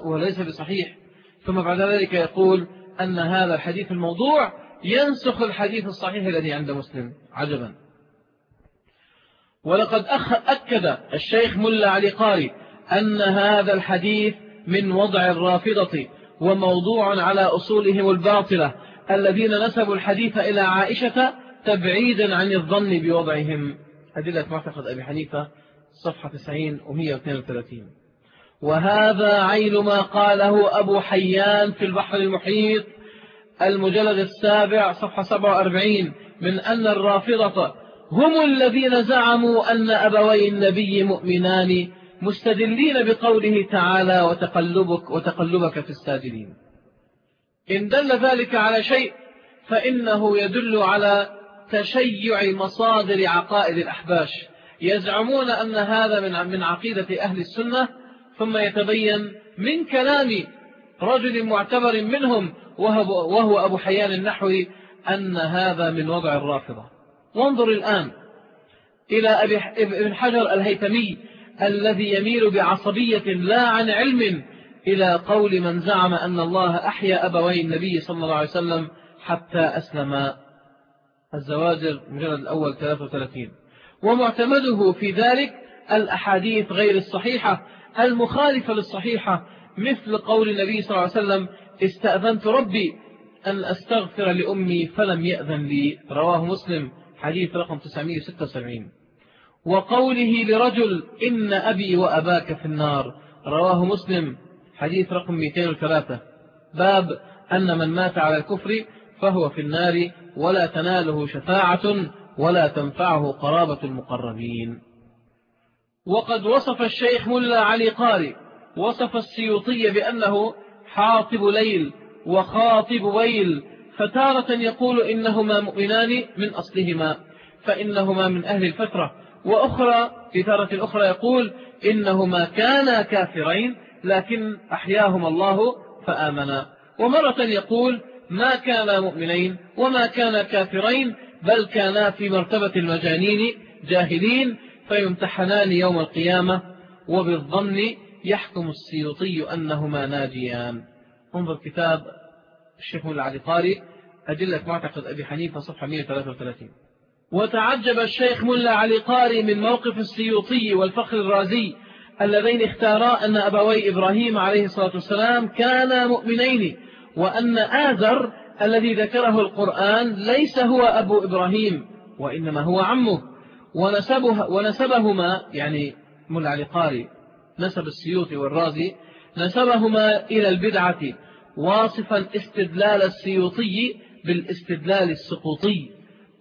A: وليس بصحيح. ثم بعد ذلك يقول أن هذا الحديث الموضوع ينسخ الحديث الصحيح الذي عند مسلم. عجبا. ولقد أكد الشيخ ملا علي قاري أن هذا الحديث من وضع الرافضة وموضوع على أصولهم الباطلة الذين نسبوا الحديث إلى عائشة تبعيدا عن الظن بوضعهم. أدلة معتقد أبي حنيفة صفحة 90 و132 وهذا عين ما قاله أبو حيان في البحر المحيط المجلد السابع صفحة 47 من أن الرافضة هم الذين زعموا أن أبوي النبي مؤمنان مستدلين بقوله تعالى وتقلبك, وتقلبك في الساجدين. إن دل ذلك على شيء فإنه يدل على تشيع مصادر عقائد الأحباش. يزعمون أن هذا من عقيدة أهل السنة ثم يتبين من كلام رجل معتبر منهم وهو أبو حيان النحوي أن هذا من وضع الرافضة. وانظر الآن إلى ابن حجر الهيتمي الذي يميل بعصبية لا عن علم إلى قول من زعم أن الله أحيا أبوي النبي صلى الله عليه وسلم حتى أسلم. الزواجر مجلد الأول 33 ومعتمده في ذلك الأحاديث غير الصحيحة المخالفة للصحيحة مثل قول النبي صلى الله عليه وسلم استأذنت ربي أن أستغفر لأمي فلم يأذن لي. رواه مسلم حديث رقم 976 وقوله لرجل إن أبي وأباك في النار. رواه مسلم حديث رقم 203 باب أن من مات على الكفر فهو في النار ولا تناله شفاعة ولا تنفعه قرابة المقربين. وقد وصف الشيخ ملا علي قاري وصف السيوطي بأنه حاطب ليل وخاطب ويل فتارة يقول إنهما مؤمنان من أصلهما فإنهما من أهل الفترة. وأخرى في تارة أخرى يقول إنهما كانا كافرين لكن أحياهما الله فآمنا. ومرة يقول ما كانا مؤمنين وما كانا كافرين بل كانا في مرتبة المجانين جاهلين فيمتحنان يوم القيامة وبالظن يحكم السيوطي أنهما ناجيان. انظر كتاب الشيخ العلقاري أدلة معتقد أبي حنيفة صفحة 133 وتعجب الشيخ ملا علي قاري من موقف السيوطي والفخر الرازي اللذين اختارا أن أبوي إبراهيم عليه الصلاة والسلام كانا مؤمنين وأن آذر الذي ذكره القرآن ليس هو أبو إبراهيم وإنما هو عمه. ونسبه ونسبهما يعني ملا علي قاري نسب السيوطي والرازي نسبهما إلى البدعة واصفا استدلال السيوطي بالاستدلال السقوطي.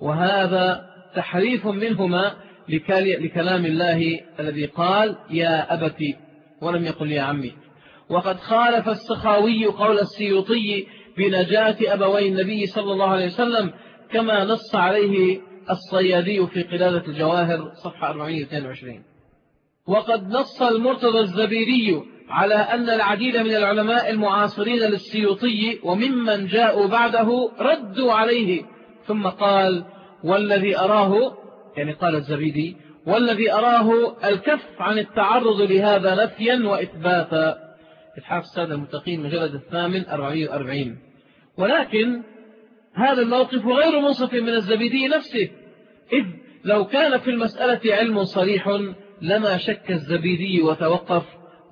A: وهذا تحريف منهما لكلام الله الذي قال يا أبتي ولم يقل يا عمي وقد خالف السخاوي قول السيوطي بنجاة أبوي النبي صلى الله عليه وسلم كما نص عليه الصيادي في قلالة الجواهر صفحة 422 وقد نص المرتضى الزبيري على أن العديد من العلماء المعاصرين للسيوطي وممن جاءوا بعده ردوا عليه. ثم قال والذي أراه يعني قال الزبيدي والذي أراه الكف عن التعرض لهذا نفيا وإثباتا. إتحاف السادة المتقين مجلد الثامن 44 ولكن هذا الموقف غير منصف من الزبيدي نفسه. إذ لو كان في المسألة علم صريح لما شك الزبيدي وتوقف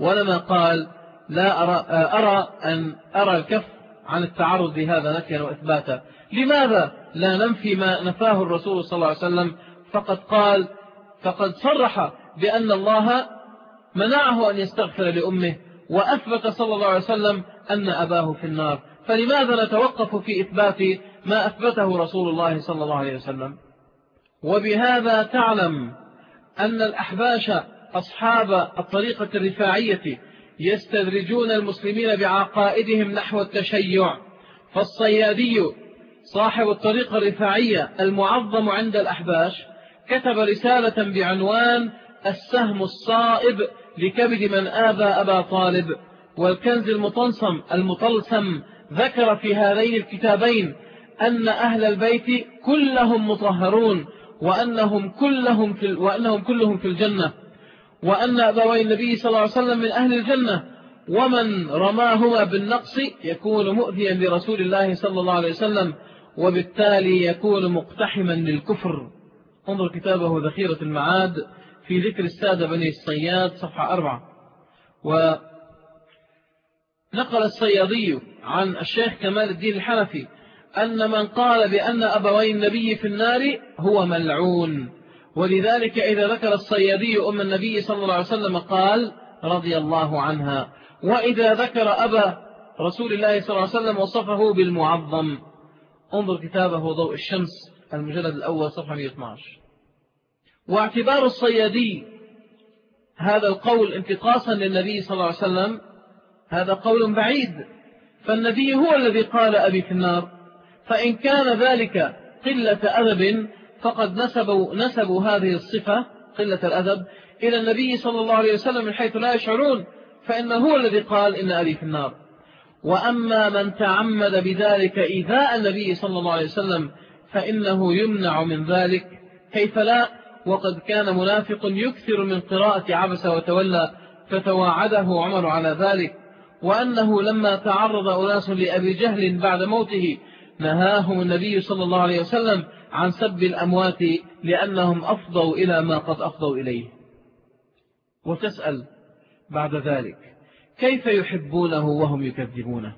A: ولما قال لا أرى, أرى أن أرى الكف عن التعرض لهذا نفيا وإثباتا. لماذا لا ننفي ما نفاه الرسول صلى الله عليه وسلم؟ فقد قال فقد صرح بأن الله منعه أن يستغفر لأمه وأثبت صلى الله عليه وسلم أن أباه في النار. فلماذا نتوقف في إثبات ما أثبته رسول الله صلى الله عليه وسلم. وبهذا تعلم أن الأحباش أصحاب الطريقة الرفاعية يستدرجون المسلمين بعقائدهم نحو التشيع. فالصيادي صاحب الطريقة الرفاعية المعظم عند الأحباش كتب رسالة بعنوان السهم الصائب لكبد من آذى أبا طالب والكنز المطلسم ذكر في هذين الكتابين أن أهل البيت كلهم مطهرون وأنهم كلهم في, وأنهم كلهم في الجنة. وأن أبوي النبي صلى الله عليه وسلم من أهل الجنة. ومن رماهما بالنقص يكون مؤذيا لرسول الله صلى الله عليه وسلم وبالتالي يكون مقتحما للكفر. انظر كتابه ذخيرة المعاد في ذكر السادة بني الصياد صفحة أربعة. ونقل الصيادي عن الشيخ كمال الدين الحنفي أن من قال بأن أبوي النبي في النار هو ملعون. ولذلك إذا ذكر الصيادي أم النبي صلى الله عليه وسلم قال رضي الله عنها. وإذا ذكر أبا رسول الله صلى الله عليه وسلم وصفه بالمعظم. انظر كتابه ضوء الشمس المجلد الأول صفحة 112 واعتبار الصيادي هذا القول انتقاصا للنبي صلى الله عليه وسلم هذا قول بعيد. فالنبي هو الذي قال أبي في النار. فإن كان ذلك قلة أدب فقد نسبوا, نسبوا هذه الصفة قلة الأدب إلى النبي صلى الله عليه وسلم من حيث لا يشعرون فإنه هو الذي قال إن أبي في النار. وأما من تعمد بذلك إيذاء النبي صلى الله عليه وسلم فإنه يمنع من ذلك. كيف لا؟ وقد كان منافق يكثر من قراءة عبس وتولى فتواعده عمر على ذلك. وأنه لما تعرض أناس لأبي جهل بعد موته نهاهم النبي صلى الله عليه وسلم عن سب الأموات لأنهم أفضوا إلى ما قد أفضوا إليه. وتسأل بعد ذلك كيف يحبونه وهم يكذبونه؟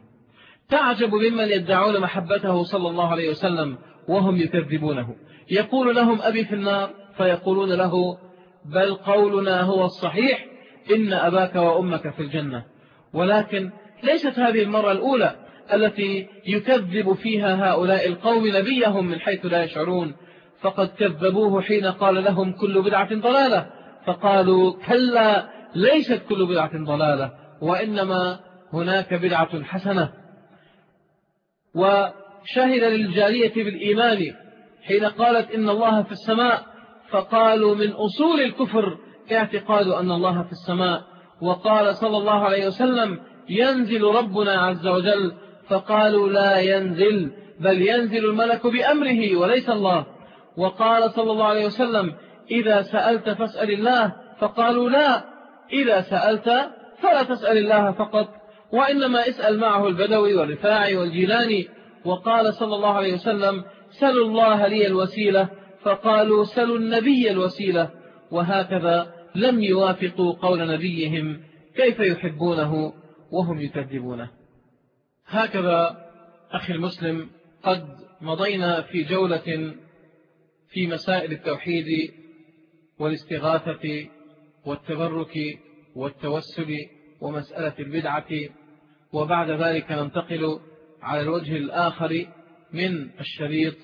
A: تعجب ممن يدعون محبته صلى الله عليه وسلم وهم يكذبونه. يقول لهم أبي في النار فيقولون له بل قولنا هو الصحيح إن أباك وأمك في الجنة. ولكن ليست هذه المرة الأولى التي يكذب فيها هؤلاء القوم نبيهم من حيث لا يشعرون. فقد كذبوه حين قال لهم كل بدعة ضلالة. فقالوا كلا ليست كل بدعة ضلالة وإنما هناك بدعة حسنة. وشهد للجارية بالإيمان حين قالت إن الله في السماء. فقالوا من أصول الكفر اعتقاد أن الله في السماء. وقال صلى الله عليه وسلم ينزل ربنا عز وجل فقالوا لا ينزل بل ينزل الملك بأمره وليس الله. وقال صلى الله عليه وسلم إذا سألت فاسأل الله فقالوا لا. إذا سألت فلا تسأل الله فقط وإنما اسأل معه البدوي والرفاعي والجيلاني. وقال صلى الله عليه وسلم سلوا الله لي الوسيلة. فقالوا سلوا النبي الوسيلة. وهكذا لم يوافقوا قول نبيهم كيف يحبونه وهم يكذبونه. هكذا أخي المسلم قد مضينا في جولة في مسائل التوحيد والاستغاثة والتبرك والتوسل ومسألة البدعة وبعد ذلك ننتقل على الوجه الآخر من الشريط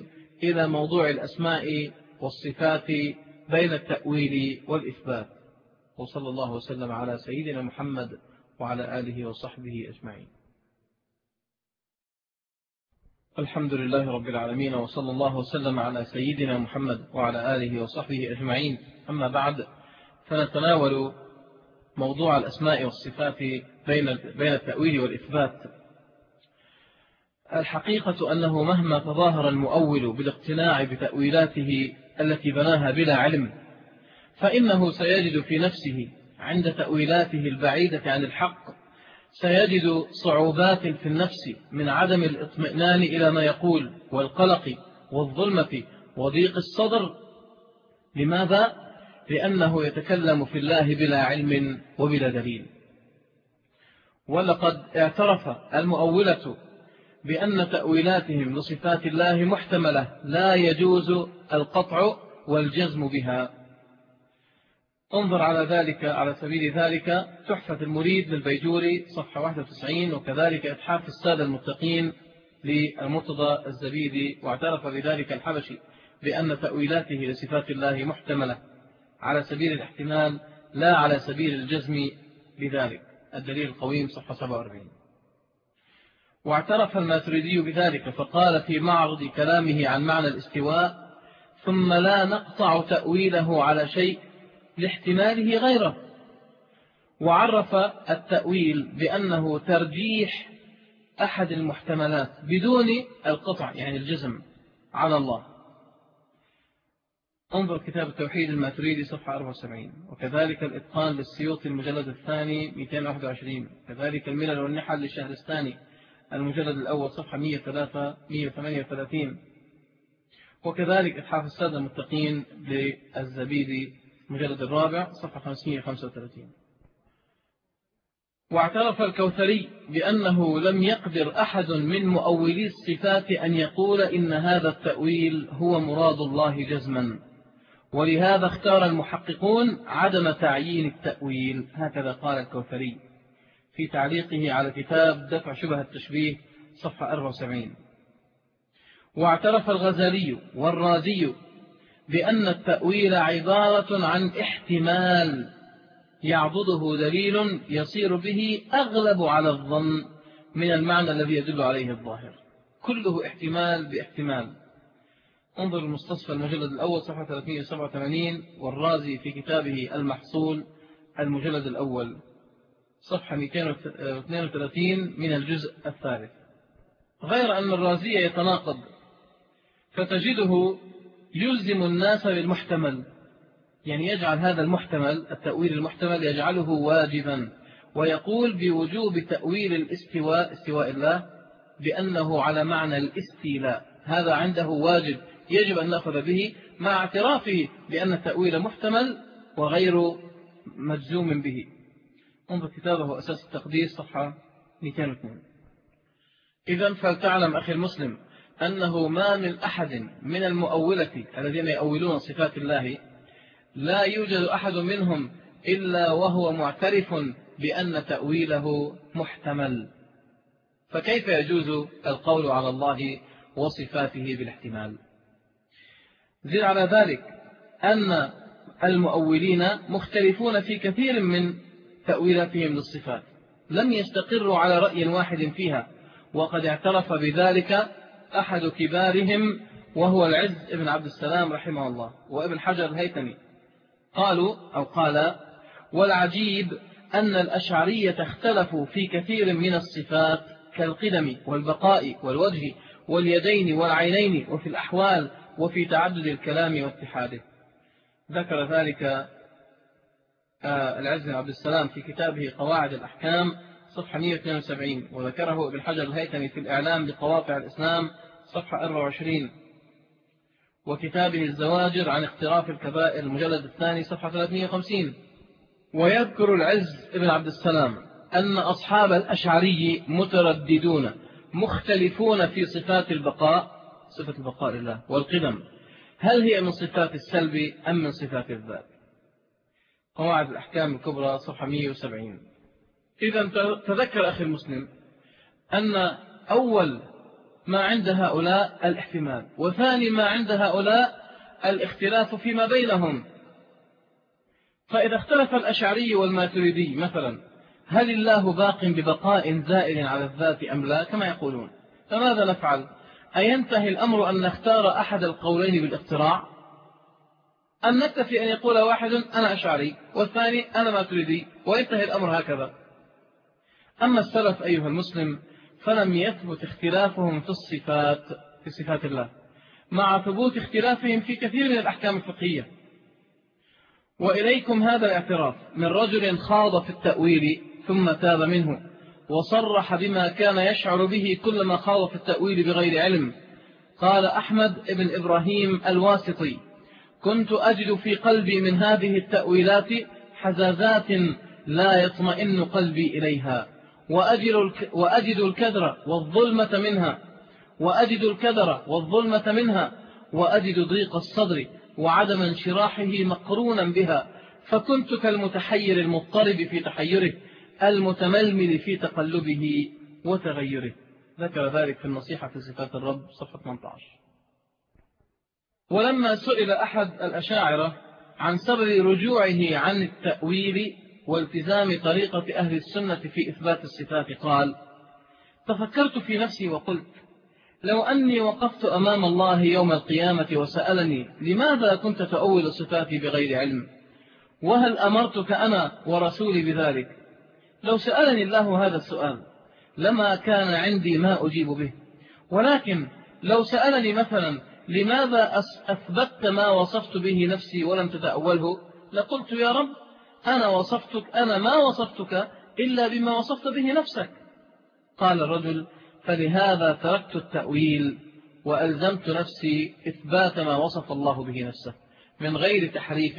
A: إلى موضوع الأسماء والصفات بين التأويل والإثبات. وصلى الله وسلم على سيدنا محمد وعلى آله وصحبه أجمعين. الحمد لله رب العالمين وصلى الله وسلم على سيدنا محمد وعلى آله وصحبه أجمعين. أما بعد فنتناول موضوع الأسماء والصفات بين بين التأويل والإثبات. الحقيقة أنه مهما تظاهر المؤول بالاقتناع بتأويلاته التي بناها بلا علم فإنه سيجد في نفسه عند تأويلاته البعيدة عن الحق سيجد صعوبات في النفس من عدم الاطمئنان إلى ما يقول والقلق والظلمة وضيق الصدر. لماذا؟ لأنه يتكلم في الله بلا علم وبلا دليل. ولقد اعترف المؤولة بأن تأويلاتهم لصفات الله محتملة لا يجوز القطع والجزم بها. انظر على ذلك على سبيل ذلك تحفة المريد للبيجوري صفحة 91 وكذلك إتحاف السادة المتقين للمرتضى الزبيدي واعترف بذلك الحبشي بأن تأويلاته لصفات الله محتملة على سبيل الاحتمال لا على سبيل الجزم بذلك. الدليل القويم صفحة 47 واعترف الماتريدي بذلك فقال في معرض كلامه عن معنى الاستواء ثم لا نقطع تأويله على شيء لاحتماله غيره. وعرف التأويل بأنه ترجيح أحد المحتملات بدون القطع يعني الجزم على الله. انظر كتاب التوحيد الماتريدي صفحة 74 وكذلك الإتقان للسيوط المجلد الثاني 221 كذلك الملل والنحل للشهرستاني المجلد الأول صفحة 138 وكذلك إتحاف السادة المتقين للزبيدي مجلد الرابع صفحة 535 واعترف الكوثري بأنه لم يقدر أحد من مؤولي الصفات أن يقول إن هذا التأويل هو مراد الله جزما. ولهذا اختار المحققون عدم تعيين التأويل. هكذا قال الكوثري في تعليقه على كتاب دفع شبه التشبيه صفحة 74 واعترف الغزالي والرازي بأن التأويل عبارة عن احتمال يعضده دليل يصير به أغلب على الظن من المعنى الذي يدل عليه الظاهر. كله احتمال باحتمال. انظر المستصفى المجلد الأول صفحة 387 والرازي في كتابه المحصول المجلد الأول صفحة 232 من الجزء الثالث. غير أن الرازي يتناقض فتجده يلزم الناس بالمحتمل. يعني يجعل هذا المحتمل التأويل المحتمل يجعله واجبا. ويقول بوجوب تأويل الاستواء استواء الله بأنه على معنى الاستيلاء. هذا عنده واجب يجب أن نأخذ به مع اعترافه بأن التأويل محتمل وغير مجزوم به. انظر كتابه أساس التقدير صفحة 202 إذا فلتعلم أخي المسلم أنه ما من أحد من المؤولة الذين يؤولون صفات الله لا يوجد أحد منهم إلا وهو معترف بأن تأويله محتمل. فكيف يجوز القول على الله وصفاته بالاحتمال؟ زل على ذلك أن المؤولين مختلفون في كثير من تأويلاتهم للصفات لم يستقروا على رأي واحد فيها وقد اعترف بذلك أحد كبارهم وهو العز ابن عبد السلام رحمه الله وابن حجر الهيتمي قالوا أو قال والعجيب أن الأشعرية اختلفوا في كثير من الصفات كالقدم والبقاء والوجه واليدين والعينين وفي الأحوال وفي تعدد الكلام واتحاده. ذكر ذلك آه، العز بن عبد السلام في كتابه قواعد الأحكام صفحة 172 وذكره ابن حجر الهيثمي في الإعلام بقواطع الإسلام صفحة 24 وكتابه الزواجر عن اختراف الكبائر المجلد الثاني صفحة 350 ويذكر العز ابن عبد السلام أن أصحاب الأشعري مترددون مختلفون في صفات البقاء صفة البقاء لله والقدم. هل هي من صفات السلب أم من صفات الذات؟ قواعد الأحكام الكبرى صفحة 170 إذا تذكر أخي المسلم أن أول ما عند هؤلاء الاحتمال وثاني ما عند هؤلاء الاختلاف فيما بينهم. فإذا اختلف الأشعري والماتريدي مثلا هل الله باق ببقاء زائل على الذات أم لا؟ كما يقولون. فماذا نفعل؟ أينتهي الأمر أن نختار أحد القولين بالاختراع أن نكتفي أن يقول واحد أنا أشعري والثاني أنا ماتريدي وينتهي الأمر هكذا. أما السلف أيها المسلم فلم يثبت اختلافهم في الصفات في صفات الله. مع ثبوت اختلافهم في كثير من الأحكام الفقهية. وإليكم هذا الاعتراف. من رجل خاض في التأويل ثم تاب منه وصرح بما كان يشعر به كلما خاض في التأويل بغير علم. قال أحمد بن إبراهيم الواسطي كنت أجد في قلبي من هذه التأويلات حزازات لا يطمئن قلبي إليها. وأجد الكدر والظلمة منها وأجد الكدر والظلمة منها وأجد ضيق الصدر وعدم انشراحه مقرونا بها فكنت كالمتحير المضطرب في تحيره المتململ في تقلبه وتغيره. ذكر ذلك في النصيحة في صفات الرب صفحة 18 ولما سئل أحد الأشاعرة عن سبب رجوعه عن التأويل والتزام طريقة أهل السنة في إثبات الصفات. قال تفكرت في نفسي وقلت لو أني وقفت أمام الله يوم القيامة وسألني لماذا كنت تؤول صفاتي بغير علم؟ وهل أمرتك أنا ورسولي بذلك؟ لو سألني الله هذا السؤال لما كان عندي ما أجيب به. ولكن لو سألني مثلا لماذا أثبت ما وصفت به نفسي ولم تتأوله؟ لقلت يا رب أنا وصفتك أنا ما وصفتك إلا بما وصفت به نفسك. قال الرجل فلهذا تركت التأويل وألزمت نفسي إثبات ما وصف الله به نفسه من غير تحريف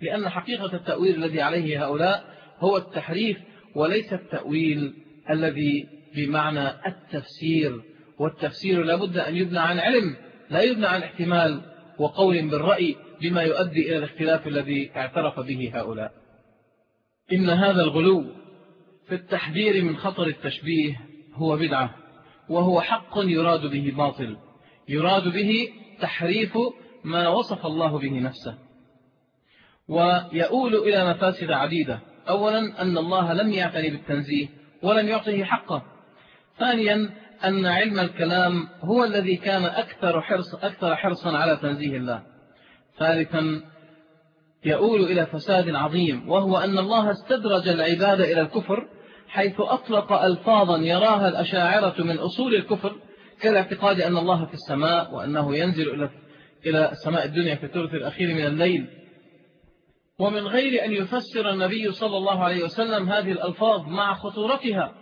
A: لأن حقيقة التأويل الذي عليه هؤلاء هو التحريف وليس التأويل الذي بمعنى التفسير. والتفسير لابد أن يبنى عن علم لا يبنى عن احتمال وقول بالرأي بما يؤدي إلى الاختلاف الذي اعترف به هؤلاء. إن هذا الغلو في التحذير من خطر التشبيه هو بدعة وهو حق يراد به باطل يراد به تحريف ما وصف الله به نفسه. ويؤول إلى مفاسد عديدة. أولا أن الله لم يعتني بالتنزيه ولم يعطه حقه. ثانيا أن علم الكلام هو الذي كان أكثر, حرص أكثر حرصا على تنزيه الله. ثالثا يؤول إلى فساد عظيم وهو أن الله استدرج العباد إلى الكفر حيث أطلق ألفاظا يراها الأشاعرة من أصول الكفر كالاعتقاد أن الله في السماء وأنه ينزل إلى السماء الدنيا في الثلث الأخير من الليل. ومن غير أن يفسر النبي صلى الله عليه وسلم هذه الألفاظ مع خطورتها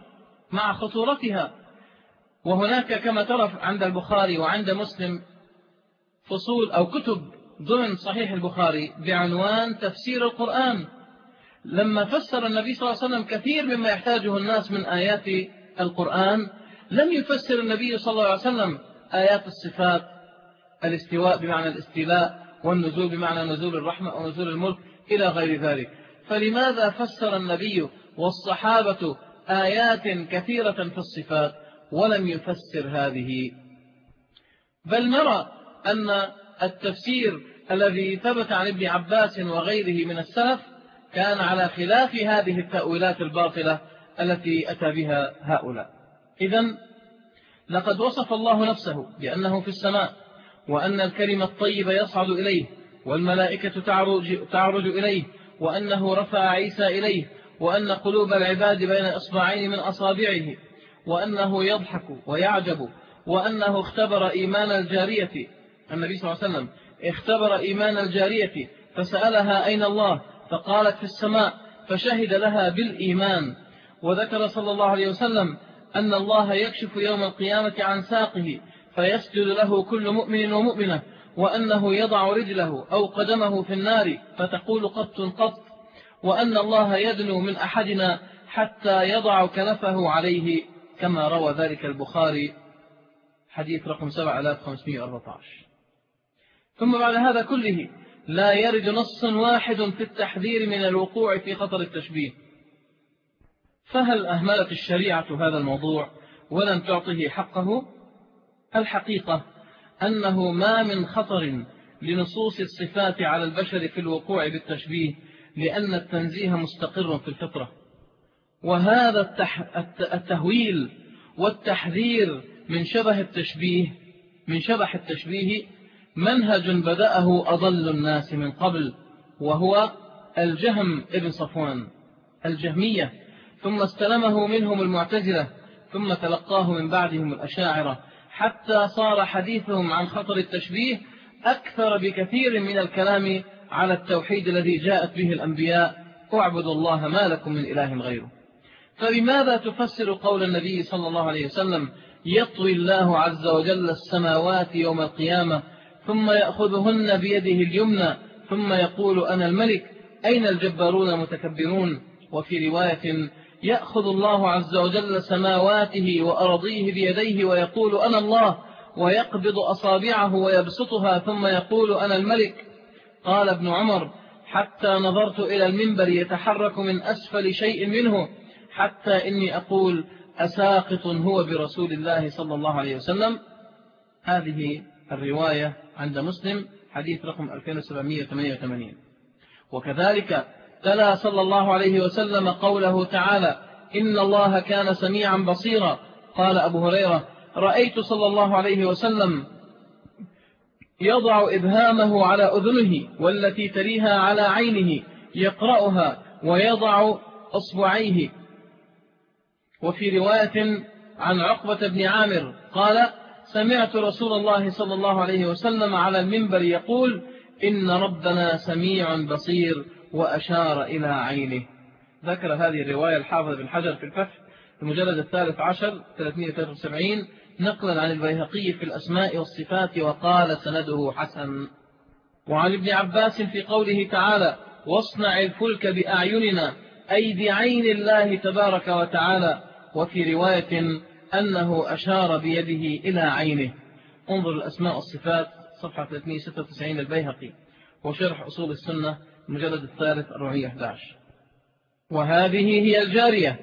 A: مع خطورتها. وهناك كما ترى عند البخاري وعند مسلم فصول أو كتب ضمن صحيح البخاري بعنوان تفسير القرآن. لما فسر النبي صلى الله عليه وسلم كثير مما يحتاجه الناس من آيات القرآن لم يفسر النبي صلى الله عليه وسلم آيات الصفات الاستواء بمعنى الاستيلاء والنزول بمعنى نزول الرحمة أو نزول الملك إلى غير ذلك. فلماذا فسر النبي والصحابة آيات كثيرة في الصفات ولم يفسر هذه؟ بل نرى أن التفسير الذي ثبت عن ابن عباس وغيره من السلف كان على خلاف هذه التأويلات الباطلة التي أتى بها هؤلاء. إذا لقد وصف الله نفسه بأنه في السماء وأن الكلمة الطيبة يصعد إليه والملائكة تعرج, تعرج إليه وأنه رفع عيسى إليه وأن قلوب العباد بين إصبعين من أصابعه وأنه يضحك ويعجب وأنه اختبر إيمان الجارية النبي صلى الله عليه وسلم اختبر إيمان الجارية فسألها أين الله؟ فقالت في السماء فشهد لها بالإيمان. وذكر صلى الله عليه وسلم أن الله يكشف يوم القيامة عن ساقه فيسجد له كل مؤمن ومؤمنة وأنه يضع رجله أو قدمه في النار فتقول قط قط وأن الله يدنو من أحدنا حتى يضع كنفه عليه كما روى ذلك البخاري حديث رقم 7514 ثم بعد هذا كله لا يرد نص واحد في التحذير من الوقوع في خطر التشبيه. فهل أهملت الشريعة هذا الموضوع ولم تعطه حقه؟ الحقيقة أنه ما من خطر لنصوص الصفات على البشر في الوقوع بالتشبيه لأن التنزيه مستقر في الفطرة. وهذا التهويل والتحذير من شبه التشبيه من شبح التشبيه منهج بدأه أضل الناس من قبل وهو الجهم ابن صفوان الجهمية. ثم استلمه منهم المعتزلة ثم تلقاه من بعدهم الأشاعرة. حتى صار حديثهم عن خطر التشبيه أكثر بكثير من الكلام على التوحيد الذي جاءت به الأنبياء اعبدوا الله ما لكم من إله غيره فبماذا تفسر قول النبي صلى الله عليه وسلم يطوي الله عز وجل السماوات يوم القيامة ثم يأخذهن بيده اليمنى ثم يقول أنا الملك أين الجبارون المتكبرون؟ وفي رواية يأخذ الله عز وجل سماواته وأرضيه بيديه ويقول أنا الله ويقبض أصابعه ويبسطها ثم يقول أنا الملك. قال ابن عمر حتى نظرت إلى المنبر يتحرك من أسفل شيء منه حتى إني أقول أساقط هو برسول الله صلى الله عليه وسلم. هذه الرواية عند مسلم حديث رقم 2788 وكذلك تلا صلى الله عليه وسلم قوله تعالى إن الله كان سميعا بصيرا. قال أبو هريرة رأيت صلى الله عليه وسلم يضع إبهامه على أذنه والتي تليها على عينه يقرأها ويضع أصبعيه. وفي رواية عن عقبة بن عامر قال سمعت رسول الله صلى الله عليه وسلم على المنبر يقول إن ربنا سميع بصير وأشار إلى عينه. ذكر هذه الرواية الحافظ بن حجر في الفتح المجلد الثالث عشر 373 نقلا عن البيهقي في الأسماء والصفات وقال سنده حسن. وعن ابن عباس في قوله تعالى واصنع الفلك بأعيننا أي بعين الله تبارك وتعالى. وفي رواية أنه أشار بيده إلى عينه. انظر الأسماء والصفات صفحة 396 البيهقي وشرح أصول السنة المجلد الثالث 411 وهذه هي الجارية.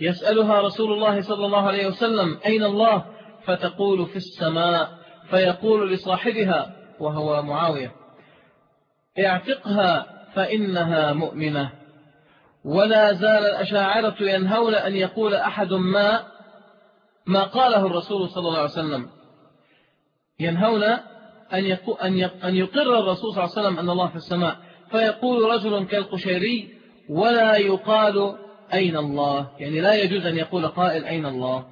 A: يسألها رسول الله صلى الله عليه وسلم أين الله؟ فتقول في السماء فيقول لصاحبها وهو معاوية اعتقها فإنها مؤمنة. ولا زال الأشاعرة ينهون أن يقول أحد ما ما قاله الرسول صلى الله عليه وسلم. ينهون أن, أن يقر الرسول صلى الله عليه وسلم أن الله في السماء. فيقول رجل كالقشيري ولا يقال أين الله؟ يعني لا يجوز أن يقول قائل أين الله.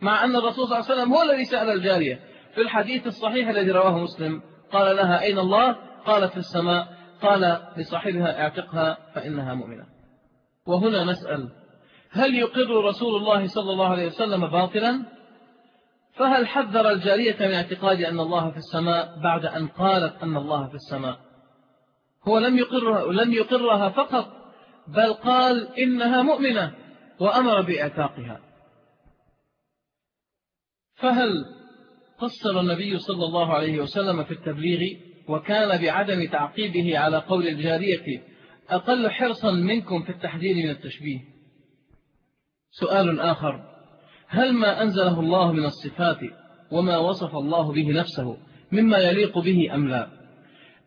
A: مع أن الرسول صلى الله عليه وسلم هو الذي سأل الجارية. في الحديث الصحيح الذي رواه مسلم قال لها أين الله؟ قالت في السماء. قال لصاحبها اعتقها فإنها مؤمنة. وهنا نسأل هل يقر رسول الله صلى الله عليه وسلم باطلا؟ فهل حذر الجارية من اعتقاد أن الله في السماء بعد أن قالت أن الله في السماء؟ هو لم يقرها, لم يقرها فقط بل قال إنها مؤمنة وأمر بإعتاقها. فهل قصر النبي صلى الله عليه وسلم في التبليغ وكان بعدم تعقيبه على قول الجارية أقل حرصا منكم في التحذير من التشبيه؟ سؤال آخر. هل ما أنزله الله من الصفات وما وصف الله به نفسه مما يليق به أم لا؟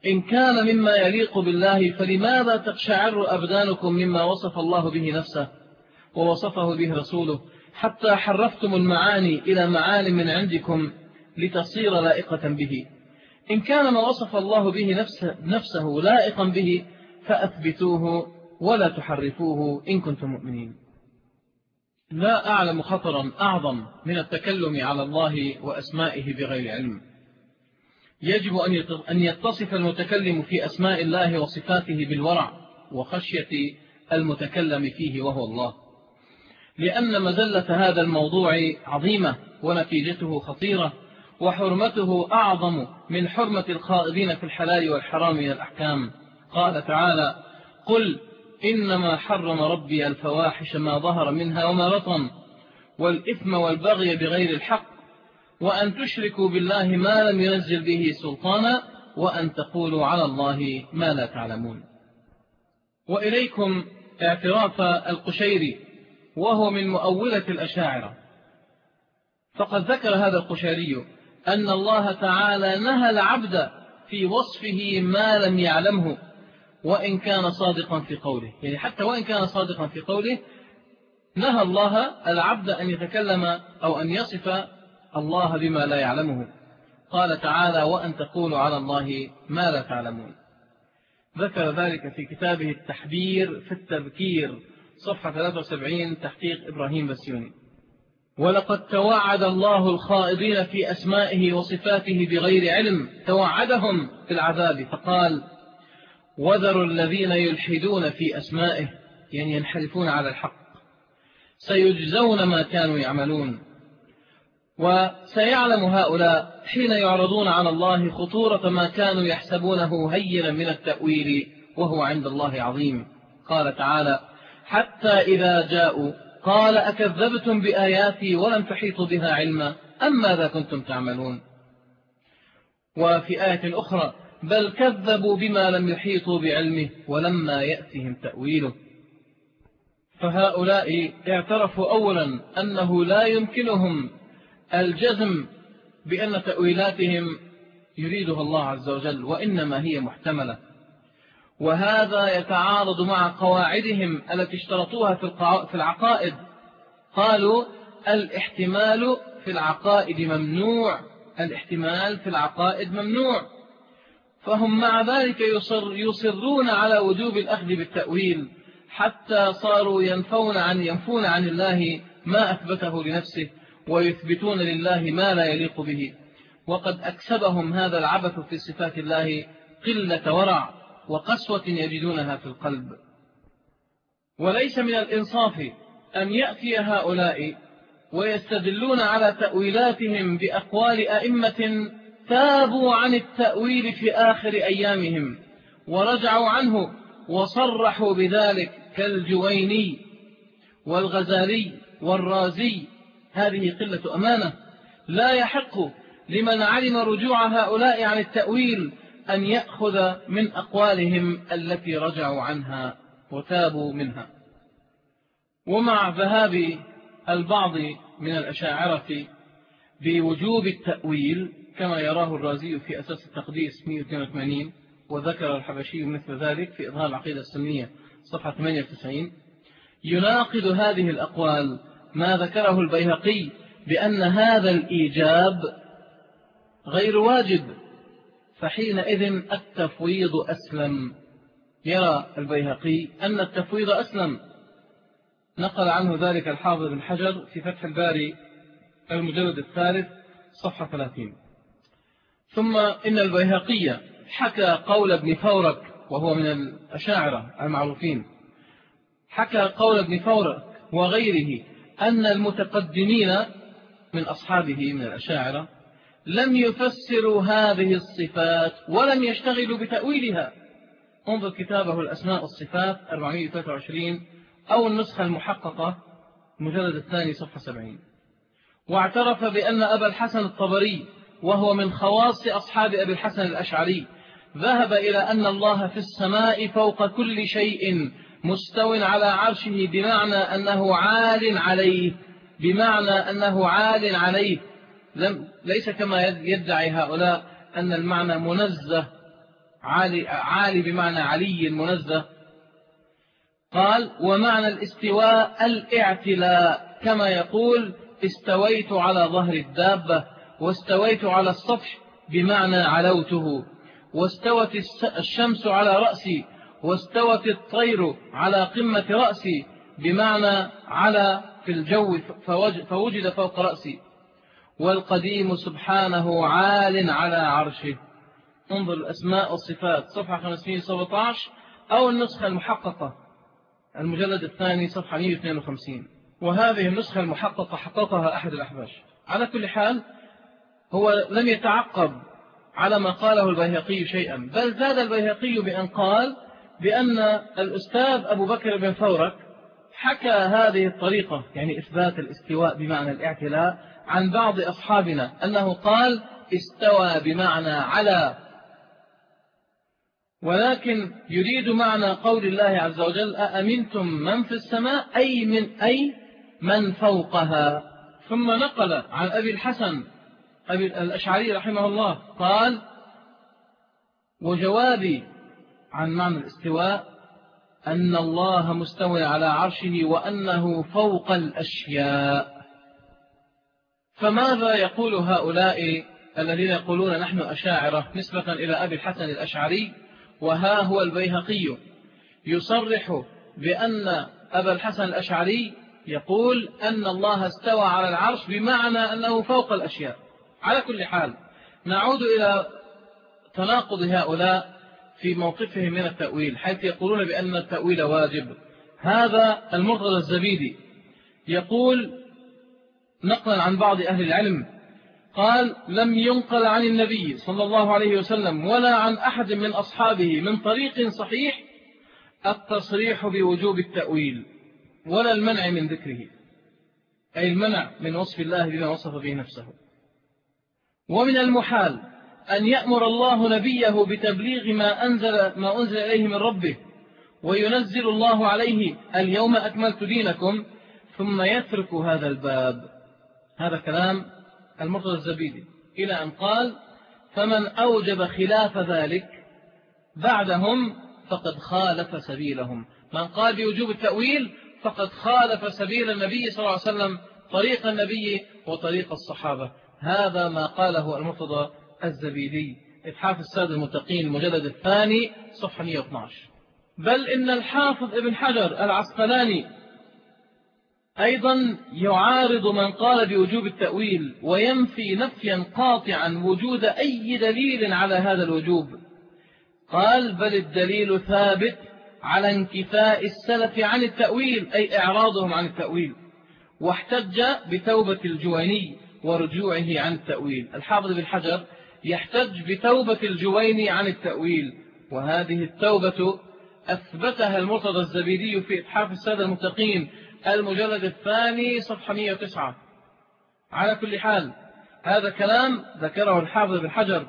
A: إن كان مما يليق بالله فلماذا تقشعر أبدانكم مما وصف الله به نفسه ووصفه به رسوله حتى حرفتم المعاني إلى معان من عندكم لتصير لائقة به؟ إن كان ما وصف الله به نفسه, نفسه لائقا به فأثبتوه ولا تحرفوه إن كنتم مؤمنين. لا أعلم خطرا أعظم من التكلم على الله وأسمائه بغير علم. يجب أن يتصف المتكلم في أسماء الله وصفاته بالورع وخشية المتكلم فيه وهو الله. لأن مزلة هذا الموضوع عظيمة ونتيجته خطيرة وحرمته أعظم من حرمة الخائضين في الحلال والحرام من الأحكام. قال تعالى قل إنما حرم ربي الفواحش ما ظهر منها وما بطن والإثم والبغي بغير الحق وأن تشركوا بالله ما لم ينزل به سلطانا وأن تقولوا على الله ما لا تعلمون. وإليكم اعتراف القشيري وهو من مؤولة الأشاعرة. فقد ذكر هذا القشيري أن الله تعالى نهى العبد في وصفه ما لم يعلمه. وإن كان صادقا في قوله. يعني حتى وإن كان صادقا في قوله نهى الله العبد أن يتكلم أو أن يصف الله بما لا يعلمه. قال تعالى وأن تقولوا على الله ما لا تعلمون. ذكر ذلك في كتابه التحبير في التذكير صفحة 73 تحقيق إبراهيم بسيوني. ولقد توعد الله الخائضين في أسمائه وصفاته بغير علم توعدهم في العذاب. فقال وذروا الذين يلحدون في أسمائه يعني ينحرفون على الحق. سيجزون ما كانوا يعملون. وسيعلم هؤلاء حين يعرضون على الله خطورة ما كانوا يحسبونه هينا من التأويل وهو عند الله عظيم. قال تعالى حتى إذا جاءوا قال أكذبتم بآياتي ولم تحيطوا بها علما؟ أم ماذا كنتم تعملون؟ وفي آية أخرى بل كذبوا بما لم يحيطوا بعلمه ولما يأتهم تأويله. فهؤلاء اعترفوا أولا أنه لا يمكنهم الجزم بأن تأويلاتهم يريدها الله عز وجل وإنما هي محتملة. وهذا يتعارض مع قواعدهم التي اشترطوها في العقائد. قالوا الاحتمال في العقائد ممنوع الاحتمال في العقائد ممنوع. فهم مع ذلك يصر يصرون على وجوب الأخذ بالتأويل حتى صاروا ينفون عن ينفون عن الله ما أثبته لنفسه ويثبتون لله ما لا يليق به. وقد أكسبهم هذا العبث في صفات الله قلة ورع وقسوة يجدونها في القلب. وليس من الإنصاف أن يأتي هؤلاء ويستدلون على تأويلاتهم بأقوال أئمة تابوا عن التأويل في آخر أيامهم ورجعوا عنه وصرحوا بذلك كالجويني والغزالي والرازي. هذه قلة أمانة. لا يحق لمن علم رجوع هؤلاء عن التأويل أن يأخذ من أقوالهم التي رجعوا عنها وتابوا منها. ومع ذهاب البعض من الأشاعرة بوجوب التأويل كما يراه الرازي في أساس التقديس 182 وذكر الحبشي مثل ذلك في إظهار العقيدة السنية صفحة 98 يناقض هذه الأقوال ما ذكره البيهقي بأن هذا الإيجاب غير واجب فحينئذ التفويض أسلم. يرى البيهقي أن التفويض أسلم. نقل عنه ذلك الحافظ بن حجر في فتح الباري المجلد الثالث صفحة 30 ثم إن البيهقي حكى قول ابن فورك وهو من الأشاعرة المعروفين. حكى قول ابن فورك وغيره أن المتقدمين من أصحابه من الأشاعرة لم يفسروا هذه الصفات ولم يشتغلوا بتأويلها. انظر كتابه الأسماء والصفات 423 أو النسخة المحققة مجلد الثاني صفحة 70 واعترف بأن أبا الحسن الطبري وهو من خواص أصحاب أبي الحسن الأشعري. ذهب إلى أن الله في السماء فوق كل شيء مستو على عرشه بمعنى أنه عال عليه بمعنى أنه عال عليه. لم ليس كما يدعي هؤلاء أن المعنى منزه عالي, عالي بمعنى علي منزه. قال ومعنى الاستواء الإعتلاء كما يقول استويت على ظهر الدابة. واستويت على السطح بمعنى علوته واستوت الشمس على رأسي واستوت الطير على قمة رأسي بمعنى على في الجو فوجد فوق رأسي. والقديم سبحانه عال على عرشه. انظر الأسماء والصفات صفحة 517 أو النسخة المحققة. المجلد الثاني صفحة 152 وهذه النسخة المحققة حققها أحد الأحباش. على كل حال هو لم يتعقب على ما قاله البيهقي شيئا. بل زاد البيهقي بأن قال بأن الأستاذ أبو بكر بن ثورك حكى هذه الطريقة يعني إثبات الاستواء بمعنى الاعتلاء عن بعض أصحابنا أنه قال استوى بمعنى على. ولكن يريد معنى قول الله عز وجل أأمنتم من في السماء؟ أي من أي من فوقها. ثم نقل عن أبي الحسن أبي الأشعري رحمه الله قال وجوابي عن معنى الاستواء أن الله مستوى على عرشه وأنه فوق الأشياء. فماذا يقول هؤلاء الذين يقولون نحن أشاعرة نسبة إلى أبي الحسن الأشعري؟ وها هو البيهقي يصرح بأن أبا الحسن الأشعري يقول أن الله استوى على العرش بمعنى أنه فوق الأشياء. على كل حال نعود إلى تناقض هؤلاء في موقفهم من التأويل حيث يقولون بأن التأويل واجب. هذا المرتضى الزبيدي يقول نقلا عن بعض أهل العلم قال لم ينقل عن النبي صلى الله عليه وسلم ولا عن أحد من أصحابه من طريق صحيح التصريح بوجوب التأويل ولا المنع من ذكره. أي المنع من وصف الله بما وصف به نفسه. ومن المحال أن يأمر الله نبيه بتبليغ ما أنزل, ما أنزل إليه من ربه وينزل الله عليه اليوم أكملت دينكم ثم يترك هذا الباب. هذا كلام المرتضى الزبيدي. إلى أن قال فمن أوجب خلاف ذلك بعدهم فقد خالف سبيلهم. من قال بوجوب التأويل فقد خالف سبيل النبي صلى الله عليه وسلم طريق النبي وطريق الصحابة. هذا ما قاله المرتضى الزبيدي إتحاف السادة المتقين المجلد الثاني صفحة 112 بل إن الحافظ ابن حجر العسقلاني أيضا يعارض من قال بوجوب التأويل وينفي نفيا قاطعا وجود أي دليل على هذا الوجوب. قال بل الدليل ثابت على انكفاء السلف عن التأويل أي إعراضهم عن التأويل. واحتج بتوبة الجويني. ورجوعه عن التأويل. الحافظ بن حجر يحتج بتوبة الجويني عن التأويل وهذه التوبة أثبتها المرتضى الزبيدي في إتحاف السادة المتقين المجلد الثاني صفحة 109 على كل حال هذا كلام ذكره الحافظ بن حجر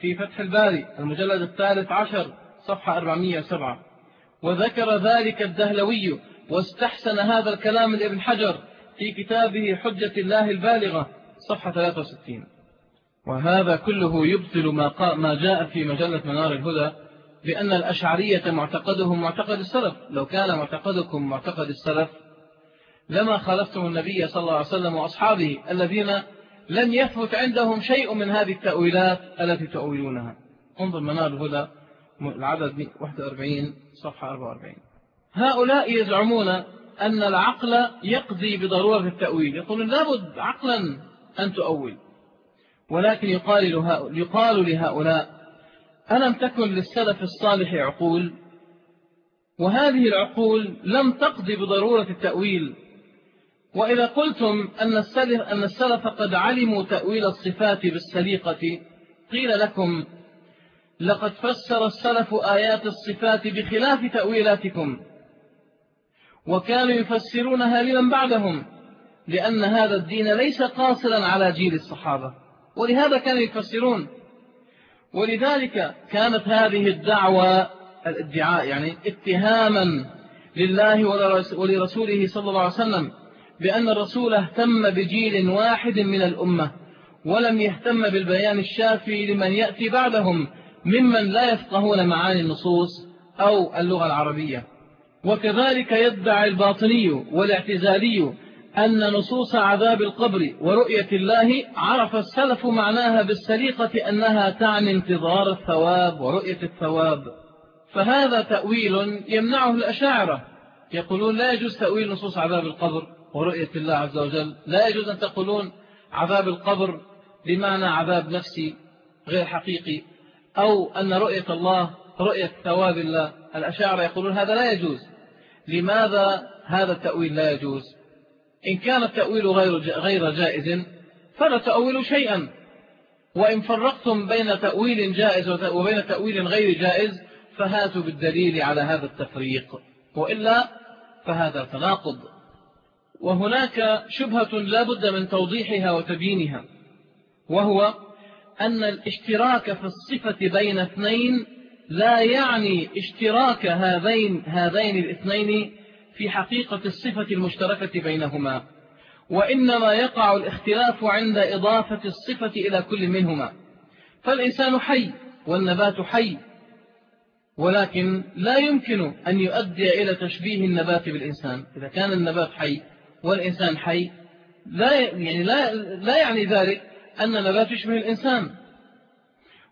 A: في فتح الباري المجلد الثالث عشر صفحة 407 وذكر ذلك الدهلوي واستحسن هذا الكلام لابن حجر في كتابه حجة الله البالغة. صفحة 63 وهذا كله يبطل ما, ما جاء في مجلة منار الهدى بأن الأشعرية معتقدهم معتقد السلف. لو كان معتقدكم معتقد السلف لما خالفتم النبي صلى الله عليه وسلم وأصحابه الذين لم يثبت عندهم شيء من هذه التأويلات التي تؤولونها. انظر منار الهدى العدد 41 صفحة 44 هؤلاء يزعمون أن العقل يقضي بضرورة التأويل. يقولون لابد عقلا أن تؤول. ولكن يقال, يقال لهؤلاء ألم تكن للسلف الصالح عقول؟ وهذه العقول لم تقضي بضرورة التأويل. وإذا قلتم أن السلف, أن السلف قد علموا تأويل الصفات بالسليقة قيل لكم لقد فسر السلف آيات الصفات بخلاف تأويلاتكم. وكانوا يفسرونها لمن بعدهم. لأن هذا الدين ليس قاصرا على جيل الصحابة. ولهذا كانوا يفسرون. ولذلك كانت هذه الدعوة الادعاء يعني اتهاما لله ولرسوله صلى الله عليه وسلم بأن الرسول اهتم بجيل واحد من الأمة ولم يهتم بالبيان الشافي لمن يأتي بعدهم ممن لا يفقهون معاني النصوص أو اللغة العربية. وكذلك يدعي الباطني والاعتزالي أن نصوص عذاب القبر ورؤية الله عرف السلف معناها بالسليقة أنها تعني انتظار الثواب ورؤية الثواب. فهذا تأويل يمنعه الأشاعرة. يقولون لا يجوز تأويل نصوص عذاب القبر ورؤية الله عز وجل. لا يجوز أن تقولون عذاب القبر بمعنى عذاب نفسي غير حقيقي أو أن رؤية الله رؤية ثواب الله. الأشاعرة يقولون هذا لا يجوز. لماذا هذا التأويل لا يجوز؟ إن كان التأويل غير غير جائز فلا تأويل شيئا. وإن فرقتم بين تأويل جائز وبين تأويل غير جائز فهاتوا بالدليل على هذا التفريق. وإلا فهذا تناقض. وهناك شبهة لا بد من توضيحها وتبيينها. وهو أن الاشتراك في الصفة بين اثنين لا يعني اشتراك هذين, هذين الاثنين في حقيقة الصفة المشتركة بينهما وإنما يقع الاختلاف عند إضافة الصفة إلى كل منهما. فالإنسان حي والنبات حي ولكن لا يمكن أن يؤدي إلى تشبيه النبات بالإنسان. إذا كان النبات حي والإنسان حي لا يعني, لا, لا يعني ذلك أن النبات يشبه الإنسان.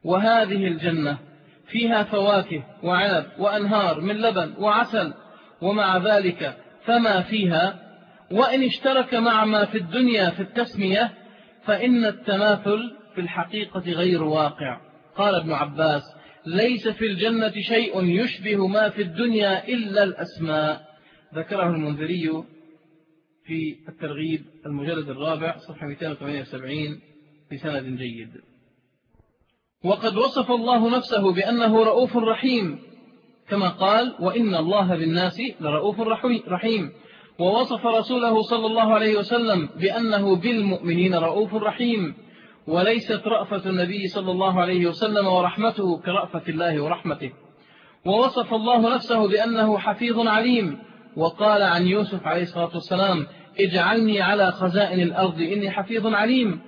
A: وهذه الجنة فيها فواكه وعنب وأنهار من لبن وعسل ومع ذلك فما فيها وإن اشترك مع ما في الدنيا في التسمية فإن التماثل في الحقيقة غير واقع. قال ابن عباس ليس في الجنة شيء يشبه ما في الدنيا إلا الأسماء. ذكره المنذري في الترغيب المجلد الرابع صفحة 278 بسند جيد. وقد وصف الله نفسه بأنه رؤوف رحيم كما قال وإن الله بالناس لرؤوف رحيم. ووصف رسوله صلى الله عليه وسلم بأنه بالمؤمنين رؤوف رحيم. وليست رأفة النبي صلى الله عليه وسلم ورحمته كرأفة الله ورحمته. ووصف الله نفسه بأنه حفيظ عليم. وقال عن يوسف عليه الصلاة والسلام اجعلني على خزائن الأرض إني حفيظ عليم.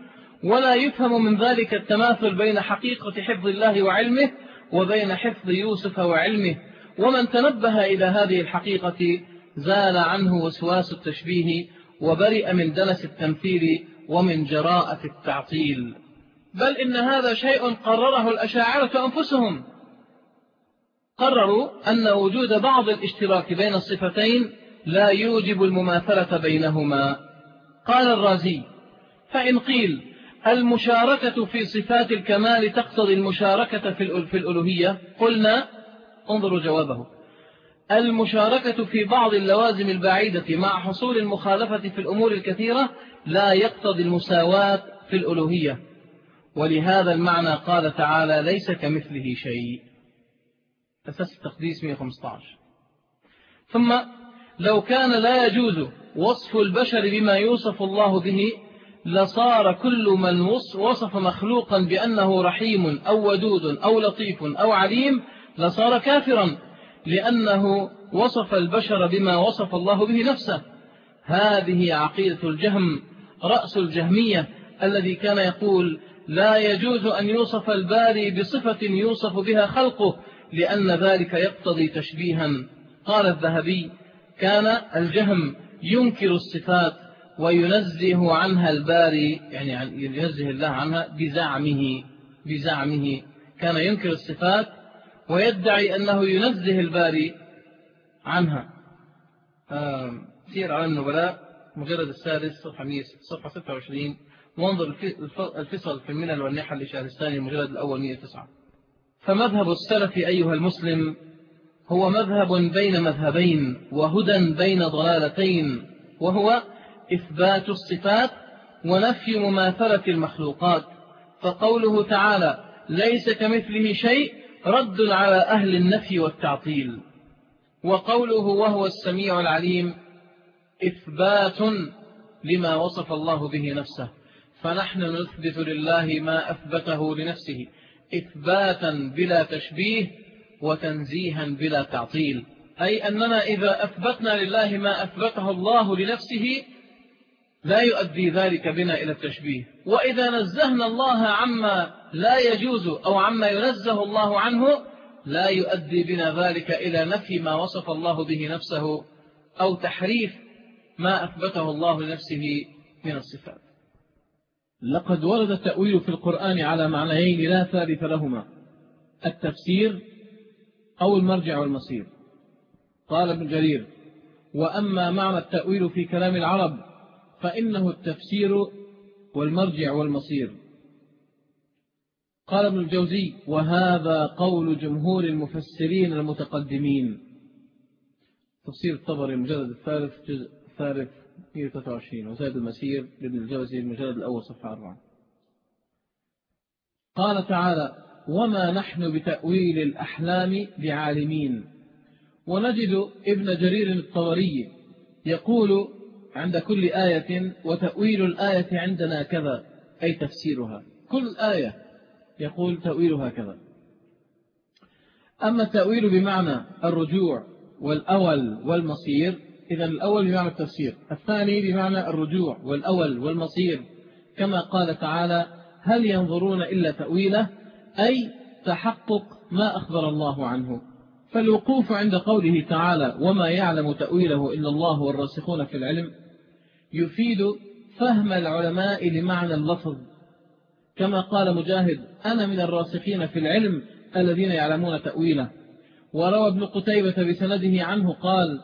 A: ولا يفهم من ذلك التماثل بين حقيقة حفظ الله وعلمه وبين حفظ يوسف وعلمه. ومن تنبه إلى هذه الحقيقة زال عنه وسواس التشبيه وبرئ من دنس التمثيل ومن جراءة التعطيل. بل إن هذا شيء قرره الأشاعرة أنفسهم. قرروا أن وجود بعض الاشتراك بين الصفتين لا يوجب المماثلة بينهما. قال الرازي فإن قيل المشاركة في صفات الكمال تقتضي المشاركة في الألوهية قلنا انظروا جوابه. المشاركة في بعض اللوازم البعيدة مع حصول المخالفة في الأمور الكثيرة لا يقتضي المساواة في الألوهية. ولهذا المعنى قال تعالى ليس كمثله شيء. أساس التقديس 115 ثم لو كان لا يجوز وصف البشر بما يوصف الله به لصار كل من وصف مخلوقا بأنه رحيم أو ودود أو لطيف أو عليم لصار كافرا لأنه وصف البشر بما وصف الله به نفسه. هذه عقيدة الجهم رأس الجهمية الذي كان يقول لا يجوز أن يوصف الباري بصفة يوصف بها خلقه لأن ذلك يقتضي تشبيها. قال الذهبي كان الجهم ينكر الصفات وينزه عنها الباري يعني ينزه الله عنها بزعمه بزعمه. كان ينكر الصفات ويدعي أنه ينزه الباري عنها. سير على النبلاء مجرد السادس صفحة, صفحة 26 وانظر الفصل في المنل والنحل لشهر الثاني المجرد الأول 109 فمذهب السلف أيها المسلم هو مذهب بين مذهبين وهدى بين ضلالتين وهو إثبات الصفات ونفي مماثلة المخلوقات. فقوله تعالى ليس كمثله شيء رد على أهل النفي والتعطيل وقوله وهو السميع العليم إثبات لما وصف الله به نفسه. فنحن نثبت لله ما أثبته لنفسه إثباتا بلا تشبيه وتنزيها بلا تعطيل. أي أننا إذا أثبتنا لله ما أثبته الله لنفسه لا يؤدي ذلك بنا إلى التشبيه. وإذا نزهنا الله عما لا يجوز أو عما ينزه الله عنه لا يؤدي بنا ذلك إلى نفي ما وصف الله به نفسه أو تحريف ما أثبته الله لنفسه من الصفات.
B: لقد ورد التأويل في القرآن على معنيين لا ثالث لهما التفسير أو المرجع والمصير. قال ابن جرير وأما معنى التأويل في كلام العرب فإنه التفسير والمرجع والمصير. قال ابن الجوزي وهذا قول جمهور المفسرين المتقدمين. تفسير الطبري المجلد الثالث جزء الثالث 123 وزاد المسير لابن الجوزي المجلد الأول صفحة 4 قال تعالى وما نحن بتأويل الأحلام بعالمين ونجد ابن جرير الطوري يقول عند كل آية وتأويل الآية عندنا كذا أي تفسيرها. كل آية يقول تأويلها كذا أما التأويل بمعنى الرجوع والأول والمصير إذا الأول بمعنى التفسير الثاني بمعنى الرجوع والأول والمصير. كما قال تعالى هل ينظرون إلا تأويله؟ أي تحقق ما أخبر الله عنه. فالوقوف عند قوله تعالى وما يعلم تأويله إلا الله والراسخون في العلم يفيد فهم العلماء لمعنى اللفظ. كما قال مجاهد أنا من الراسخين في العلم الذين يعلمون تأويله. وروى ابن قتيبة بسنده عنه قال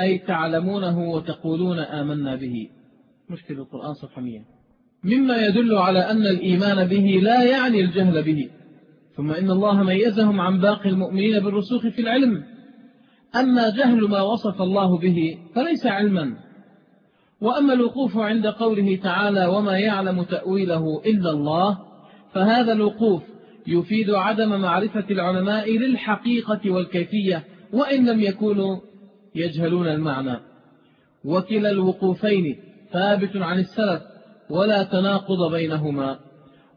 B: أي تعلمونه وتقولون آمنا به. مشكل القرآن صفحة 100 مما يدل على أن الإيمان به لا يعني الجهل به. ثم إن الله ميزهم عن باقي المؤمنين بالرسوخ في العلم. أما جهل ما وصف الله به فليس علما. وأما الوقوف عند قوله تعالى وما يعلم تأويله إلا الله فهذا الوقوف يفيد عدم معرفة العلماء للحقيقة والكيفية وإن لم يكونوا يجهلون المعنى. وكلا الوقوفين ثابت عن السلف ولا تناقض بينهما.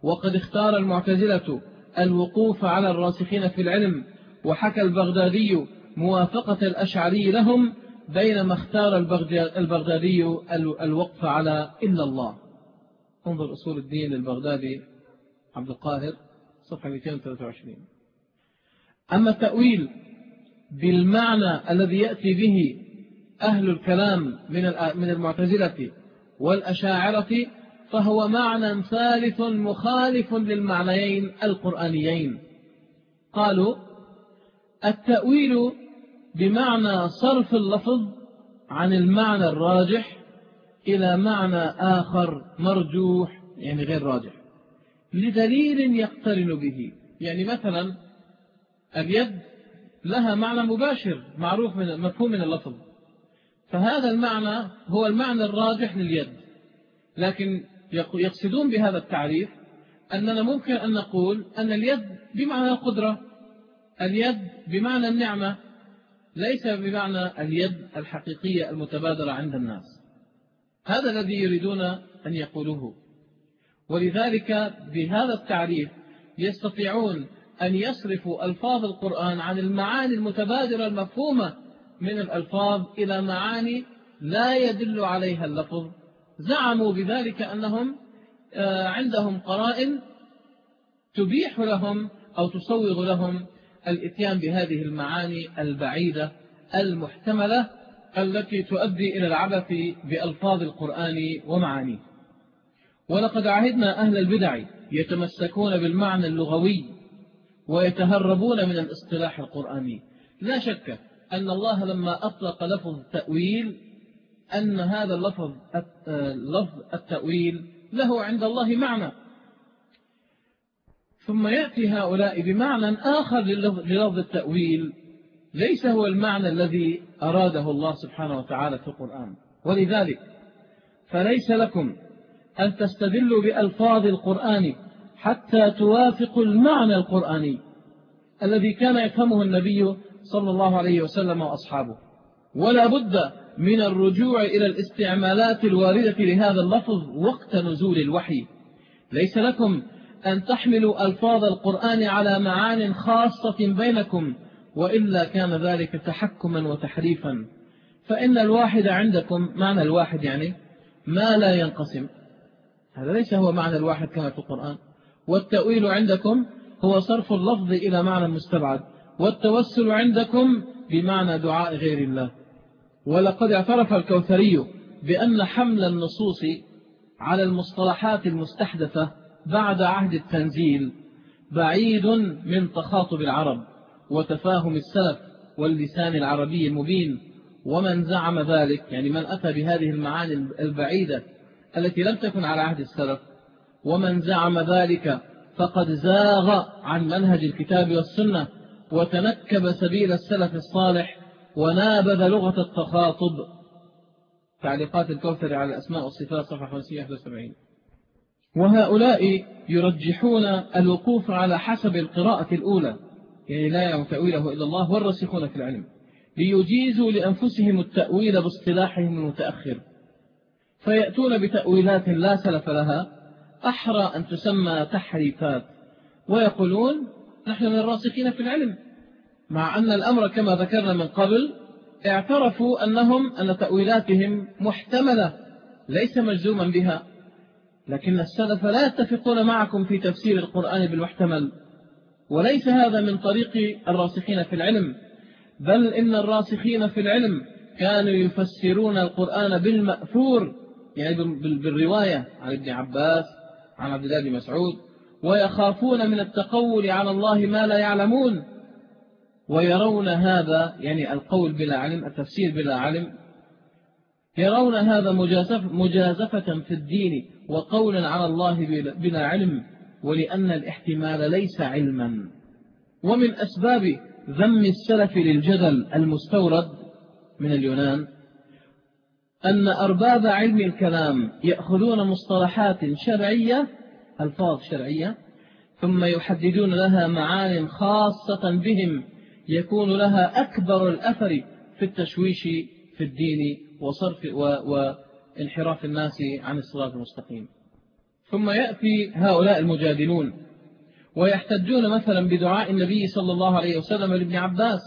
B: وقد اختار المعتزلة الوقوف على الراسخين في العلم وحكى البغدادي موافقة الأشعري لهم بينما اختار البغدادي الوقف على إلا الله. انظر أصول الدين للبغدادي عبد القاهر صفحة 223 أما التأويل بالمعنى الذي يأتي به أهل الكلام من المعتزلة والأشاعرة فهو معنى ثالث مخالف للمعنيين القرآنيين. قالوا التأويل بمعنى صرف اللفظ عن المعنى الراجح إلى معنى آخر مرجوح يعني غير راجح. لدليل يقترن به. يعني مثلا اليد لها معنى مباشر معروف من مفهوم من اللفظ. فهذا المعنى هو المعنى الراجح لليد. لكن يقصدون بهذا التعريف أننا ممكن أن نقول أن اليد بمعنى القدرة اليد بمعنى النعمة. ليس بمعنى اليد الحقيقية المتبادرة عند الناس. هذا الذي يريدون أن يقولوه. ولذلك بهذا التعريف يستطيعون أن يصرفوا ألفاظ القرآن عن المعاني المتبادرة المفهومة من الألفاظ إلى معاني لا يدل عليها اللفظ. زعموا بذلك أنهم آه، عندهم قرائن تبيح لهم أو تسوغ لهم الإتيان بهذه المعاني البعيدة المحتملة التي تؤدي إلى العبث بألفاظ القرآن ومعانيه. ولقد عهدنا أهل البدع يتمسكون بالمعنى اللغوي ويتهربون من الاصطلاح القرآني. لا شك أن الله لما أطلق لفظ التأويل أن هذا اللفظ لفظ التأويل له عند الله معنى. ثم يأتي هؤلاء بمعنى آخر للفظ التأويل. ليس هو المعنى الذي أراده الله سبحانه وتعالى في القرآن. ولذلك فليس لكم أن تستدلوا بألفاظ القرآن حتى توافقوا المعنى القرآني الذي كان يفهمه النبي صلى الله عليه وسلم وأصحابه. ولا بد من الرجوع إلى الاستعمالات الواردة لهذا اللفظ وقت نزول الوحي. ليس لكم أن تحملوا ألفاظ القرآن على معان خاصة بينكم وإلا كان ذلك تحكما وتحريفا. فإن الواحد عندكم معنى الواحد يعني ما لا ينقسم. هذا ليس هو معنى الواحد كما في القرآن. والتأويل عندكم هو صرف اللفظ إلى معنى مستبعد. والتوسل عندكم بمعنى دعاء غير الله. ولقد اعترف الكوثري بأن حمل النصوص على المصطلحات المستحدثة بعد عهد التنزيل بعيد من تخاطب العرب وتفاهم السلف واللسان العربي المبين. ومن زعم ذلك يعني من أتى بهذه المعاني البعيدة التي لم تكن على عهد السلف. ومن زعم ذلك فقد زاغ عن منهج الكتاب والسنة وتنكب سبيل السلف الصالح ونابذ لغة التخاطب. تعليقات الكوثر على الأسماء والصفات صفحة 571 وهؤلاء يرجحون الوقوف على حسب القراءة الأولى يعني لا يعلم تأويله إلا الله والرسخون في العلم ليجيزوا لأنفسهم التأويل باصطلاحهم المتأخر. فيأتون بتأويلات لا سلف لها أحرى أن تسمى تحريفات ويقولون نحن من الراسخين في العلم مع أن الأمر كما ذكرنا من قبل اعترفوا أنهم أن تأويلاتهم محتملة ليس مجزوما بها. لكن السلف لا يتفقون معكم في تفسير القرآن بالمحتمل وليس هذا من طريق الراسخين في العلم بل إن الراسخين في العلم كانوا يفسرون القرآن بالمأثور يعني بالرواية عن ابن عباس عن عبد الله بن مسعود ويخافون من التقول على الله ما لا يعلمون ويرون هذا يعني القول بلا علم التفسير بلا علم يرون هذا مجازفة في الدين وقولا على الله بلا علم ولأن الاحتمال ليس علما. ومن أسباب ذم السلف للجدل المستورد من اليونان أن أرباب علم الكلام يأخذون مصطلحات شرعية ألفاظ شرعية ثم يحددون لها معان خاصة بهم يكون لها أكبر الأثر في التشويش في الدين وصرف وانحراف الناس عن الصراط المستقيم. ثم يأتي هؤلاء المجادلون ويحتجون مثلا بدعاء النبي صلى الله عليه وسلم لابن عباس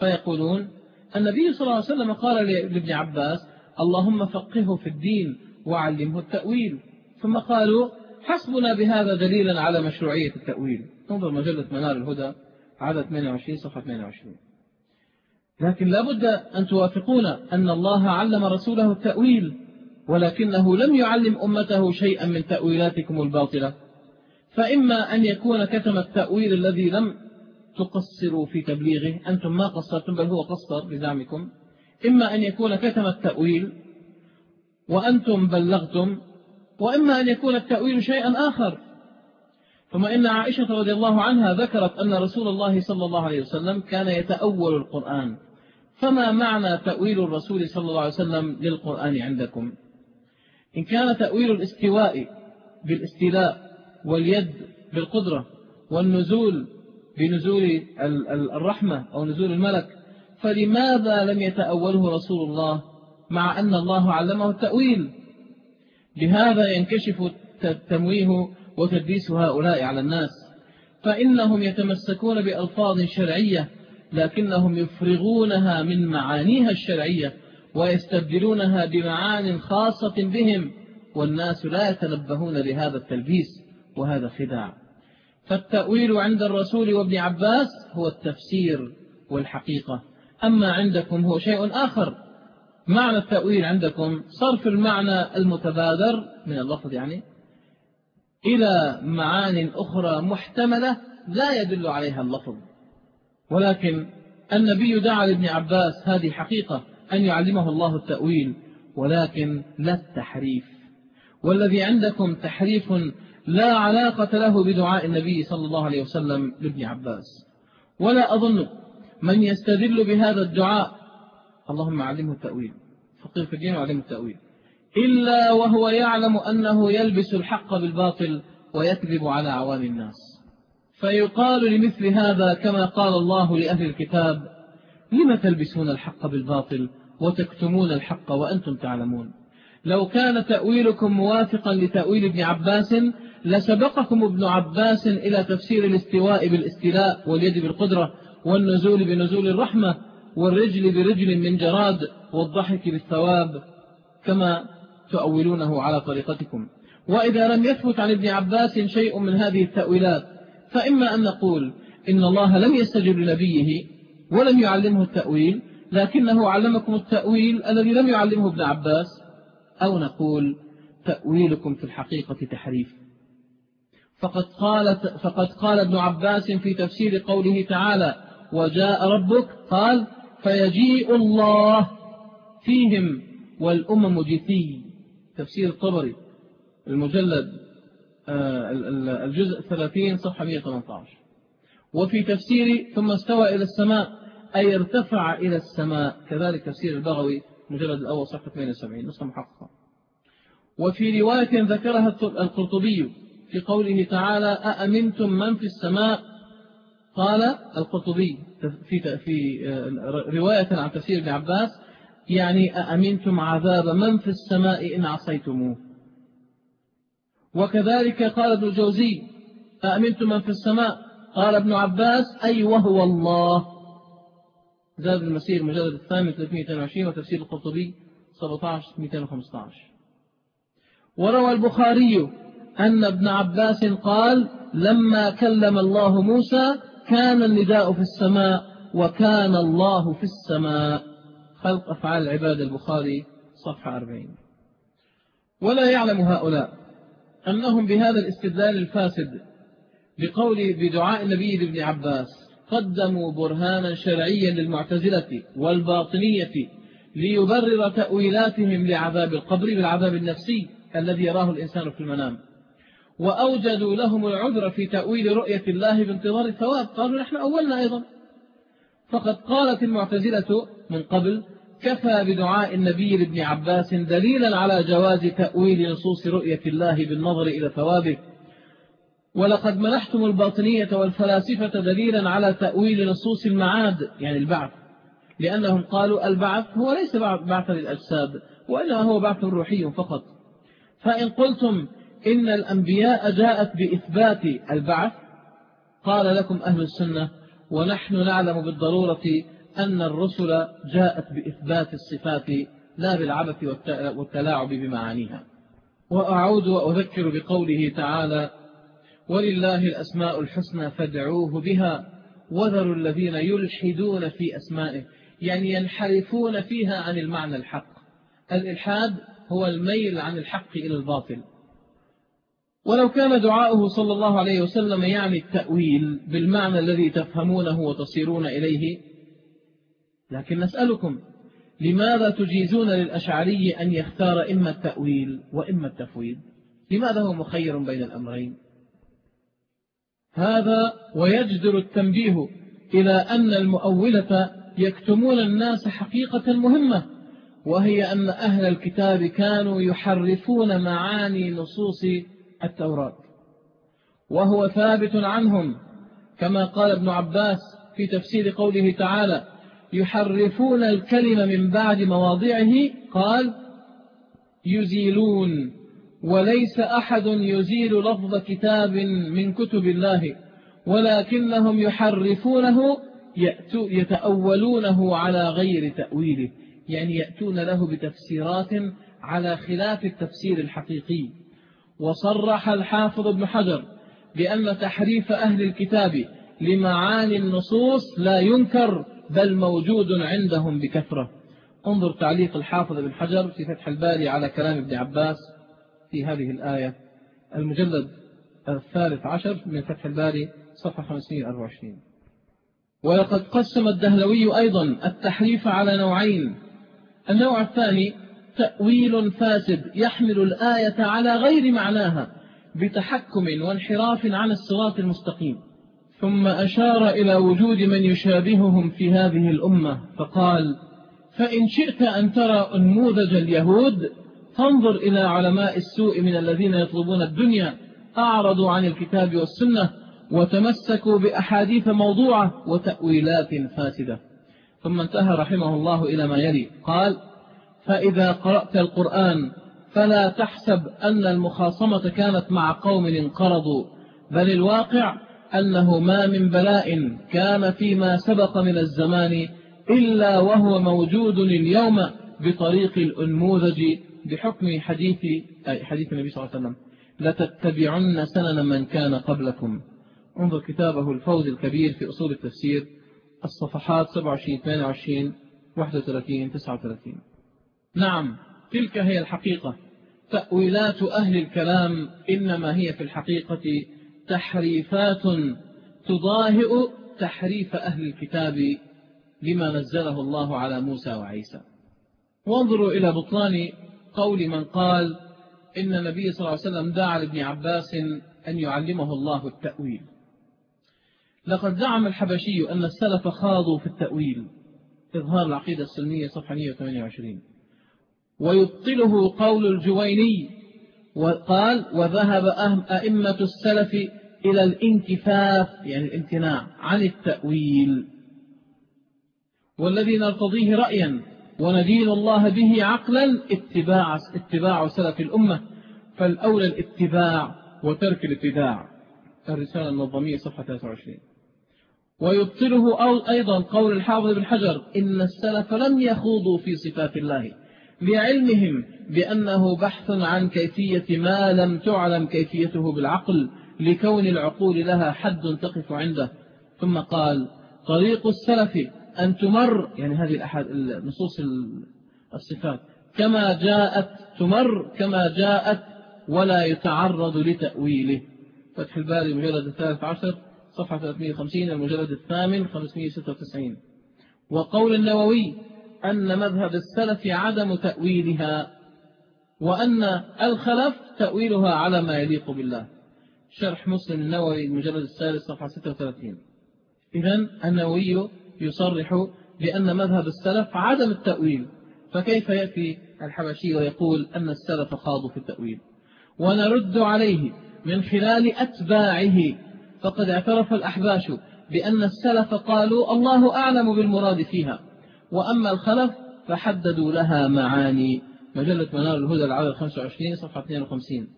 B: فيقولون النبي صلى الله عليه وسلم قال لابن عباس اللهم فقهه في الدين وعلمه التأويل. ثم قالوا حسبنا بهذا دليلا على مشروعية التأويل. انظر مجلة منار الهدى عدد 28 صفحة 28 لكن لابد أن توافقون أن الله علم رسوله التأويل. ولكنه لم يعلم أمته شيئا من تأويلاتكم الباطلة. فإما أن يكون كتم التأويل الذي لم تقصروا في تبليغه أنتم ما قصرتم بل هو قصر بزعمكم إما أن يكون كتم التأويل وأنتم بلغتم وإما أن يكون التأويل شيئا آخر. ثم إن عائشة رضي الله عنها ذكرت أن رسول الله صلى الله عليه وسلم كان يتأول القرآن. فما معنى تأويل الرسول صلى الله عليه وسلم للقرآن عندكم؟ إن كان تأويل الاستواء بالاستيلاء واليد بالقدرة والنزول بنزول الرحمة أو نزول الملك فلماذا لم يتأوله رسول الله مع أن الله علمه التأويل؟ بهذا ينكشف التمويه وتدليس هؤلاء على الناس. فإنهم يتمسكون بألفاظ شرعية لكنهم يفرغونها من معانيها الشرعية. ويستبدلونها بمعان خاصة بهم والناس لا يتنبهون لهذا التلبيس وهذا خداع فالتأويل عند الرسول وابن عباس هو التفسير والحقيقة. أما عندكم هو شيء آخر. معنى التأويل عندكم صرف المعنى المتبادر من اللفظ يعني إلى معان أخرى محتملة لا يدل عليها اللفظ. ولكن النبي دعا لابن عباس هذه حقيقة. أن يعلمه الله التأويل ولكن لا التحريف. والذي عندكم تحريف لا علاقة له بدعاء النبي صلى الله عليه وسلم لابن عباس. ولا أظن من يستدل بهذا الدعاء اللهم علمه التأويل فقير في الدين وعلمه التأويل إلا وهو يعلم أنه يلبس الحق بالباطل ويكذب على عوام الناس. فيقال لمثل هذا كما قال الله لأهل الكتاب لم تلبسون الحق بالباطل وتكتمون الحق وأنتم تعلمون؟ لو كان تأويلكم موافقا لتأويل ابن عباس لسبقكم ابن عباس إلى تفسير الاستواء بالاستلاء واليد بالقدرة والنزول بنزول الرحمة والرجل برجل من جراد والضحك بالثواب كما تؤولونه على طريقتكم. وإذا لم يثبت عن ابن عباس شيء من هذه التأويلات فإما أن نقول إن الله لم يستجب لنبيه ولم يعلمه التأويل لكنه علمكم التأويل الذي لم يعلمه ابن عباس أو نقول تأويلكم في الحقيقة تحريف. فقد, قالت فقد قال ابن عباس في تفسير قوله تعالى وجاء ربك قال فيجيء الله فيهم والأمم جثي تفسير الطبري المجلد آه، الجزء 30 صفحة 118 وفي تفسير ثم استوى إلى السماء أي ارتفع إلى السماء. كذلك تفسير البغوي مجلد الأول صفحة 78 نسخة محققة وفي رواية ذكرها القرطبي في قوله تعالى أأمنتم من في السماء؟ قال القرطبي في في آه، رواية عن تفسير ابن عباس يعني أأمنتم عذاب من في السماء إن عصيتموه؟ وكذلك قال ابن الجوزي أأمنتم من في السماء؟ قال ابن عباس أي وهو الله. زاد المسير مجلد الثامن 322 وتفسير القرطبي 17 215 وروى البخاري أن ابن عباس قال لما كلم الله موسى كان النداء في السماء وكان الله في السماء. خلق أفعال العباد البخاري صفحة 40 ولا يعلم هؤلاء أنهم بهذا الاستدلال الفاسد بقول بدعاء النبي لابن عباس. قدموا برهانا شرعيا للمعتزلة والباطنية ليبرر تأويلاتهم لعذاب القبر بالعذاب النفسي الذي يراه الإنسان في المنام. وأوجدوا لهم العذر في تأويل رؤية الله بانتظار الثواب. قالوا نحن أولنا أيضا. فقد قالت المعتزلة من قبل كفى بدعاء النبي لابن عباس دليلا على جواز تأويل نصوص رؤية الله بالنظر إلى ثوابه. ولقد منحتم الباطنية والفلاسفة دليلا على تأويل نصوص المعاد يعني البعث. لأنهم قالوا البعث هو ليس بعث للأجساد وإنما هو بعث روحي فقط. فإن قلتم إن الأنبياء جاءت بإثبات البعث قال لكم أهل السنة ونحن نعلم بالضرورة أن الرسل جاءت بإثبات الصفات لا بالعبث والتلاعب بمعانيها. وأعود وأذكر بقوله تعالى ولله الأسماء الحسنى فادعوه بها. وذروا الذين يلحدون في أسمائه يعني ينحرفون فيها عن المعنى الحق. الإلحاد هو الميل عن الحق إلى الباطل. ولو كان دعاؤه صلى الله عليه وسلم يعني التأويل بالمعنى الذي تفهمونه وتصيرون إليه. لكن نسألكم لماذا تجيزون للأشعري أن يختار إما التأويل وإما التفويض؟ لماذا هو مخير بين الأمرين؟ هذا ويجدر التنبيه إلى أن المؤولة يكتمون الناس حقيقة مهمة وهي أن أهل الكتاب كانوا يحرفون معاني نصوص التوراة وهو ثابت عنهم كما قال ابن عباس في تفسير قوله تعالى يحرفون الكلمة من بعد مواضعه قال يزيلون وليس أحد يزيل لفظ كتاب من كتب الله ولكنهم يحرفونه يتأولونه على غير تأويله يعني يأتون له بتفسيرات على خلاف التفسير الحقيقي. وصرح الحافظ ابن حجر بأن تحريف أهل الكتاب لمعاني النصوص لا ينكر بل موجود عندهم بكثرة. انظر تعليق الحافظ ابن حجر في فتح الباري على كلام ابن عباس. في هذه الآية المجلد الثالث عشر من فتح الباري صفحة 524 ولقد قسم الدهلوي أيضا التحريف على نوعين. النوع الثاني تأويل فاسد يحمل الآية على غير معناها بتحكم وانحراف عن الصراط المستقيم. ثم أشار إلى وجود من يشابههم في هذه الأمة فقال فإن شئت أن ترى أنموذج اليهود فانظر إلى علماء السوء من الذين يطلبون الدنيا أعرضوا عن الكتاب والسنة وتمسكوا بأحاديث موضوعة وتأويلات فاسدة. ثم انتهى رحمه الله إلى ما يلي. قال فإذا قرأت القرآن فلا تحسب أن المخاصمة كانت مع قوم انقرضوا بل الواقع أنه ما من بلاء كان فيما سبق من الزمان إلا وهو موجود اليوم بطريق الأنموذج بحكم حديث حديث النبي صلى الله عليه وسلم لتتبعن سنن من كان قبلكم. انظر كتابه الفوز الكبير في أصول التفسير الصفحات 27 28 31 39 نعم تلك هي الحقيقة. تأويلات أهل الكلام إنما هي في الحقيقة تحريفات تضاهئ تحريف أهل الكتاب لما نزله الله على موسى وعيسى. وانظروا إلى بطلان قول من قال إن النبي صلى الله عليه وسلم دعا لابن عباس أن يعلمه الله التأويل. لقد زعم الحبشي أن السلف خاضوا في التأويل. إظهار العقيدة السلمية صفحة 128 ويبطله قول الجويني وقال وذهب أئمة السلف إلى الانكفاف يعني الامتناع عن التأويل. والذي نرتضيه رأيا وندين الله به عقلا اتباع, اتباع سلف الأمة فالأولى الاتباع وترك الابتداع. الرسالة النظامية صفحة 23 ويبطله أيضا قول الحافظ بن حجر إن السلف لم يخوضوا في صفات الله لعلمهم بأنه بحث عن كيفية ما لم تعلم كيفيته بالعقل لكون العقول لها حد تقف عنده. ثم قال طريق السلف أن تمر يعني هذه الأحد النصوص الصفات. كما جاءت تمر كما جاءت ولا يتعرض لتأويله. فتح الباري المجلد الثالث عشر صفحة 350 المجلد الثامن 596 وقول النووي أن مذهب السلف عدم تأويلها وأن الخلف تأويلها على ما يليق بالله. شرح مسلم النووي المجلد الثالث صفحة 36 إذا النووي يصرح بأن مذهب السلف عدم التأويل فكيف يأتي الحبشي ويقول أن السلف خاضوا في التأويل؟ ونرد عليه من خلال أتباعه. فقد اعترف الأحباش بأن السلف قالوا الله أعلم بالمراد فيها. وأما الخلف فحددوا لها معاني. مجلة منار الهدى العدد 25 صفحة 52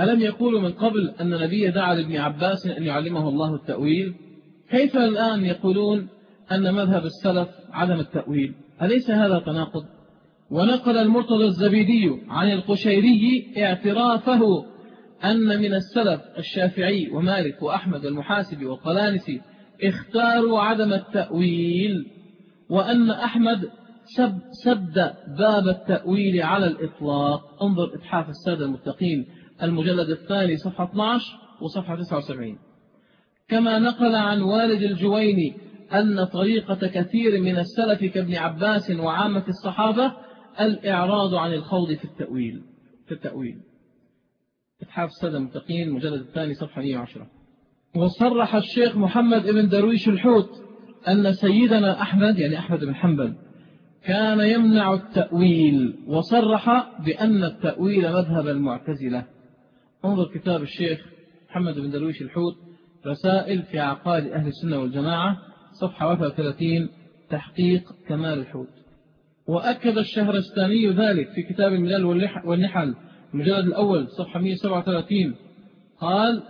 B: ألم يقولوا من قبل أن النبي دعا لابن عباس أن يعلمه الله التأويل؟ كيف الآن يقولون أن مذهب السلف عدم التأويل. أليس هذا تناقض؟ ونقل المرتضى الزبيدي عن القشيري اعترافه أن من السلف الشافعي ومالك وأحمد المحاسب والقلانسي اختاروا عدم التأويل وأن أحمد سب سد باب التأويل على الإطلاق. انظر إتحاف السادة المتقين المجلد الثاني صفحة 12 وصفحة 79 كما نقل عن والد الجويني أن طريقة كثير من السلف كابن عباس وعامة الصحابة الإعراض عن الخوض في التأويل في التأويل. إتحاف السادة المتقين المجلد الثاني صفحة 110 وصرح الشيخ محمد بن درويش الحوت أن سيدنا أحمد يعني أحمد بن حنبل كان يمنع التأويل وصرح بأن التأويل مذهب المعتزلة. انظر كتاب الشيخ محمد بن درويش الحوت رسائل في عقائد أهل السنة والجماعة. صفحة 31 تحقيق كمال الحوت. وأكد الشهرستاني ذلك في كتاب الملال والنحل المجلد الأول صفحة 137 قال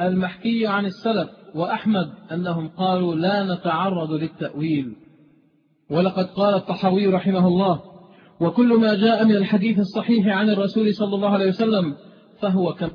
B: المحكي عن السلف وأحمد أنهم قالوا لا نتعرض للتأويل. ولقد قال الطحاوي رحمه الله وكل ما جاء من الحديث الصحيح عن الرسول صلى الله عليه وسلم فهو كم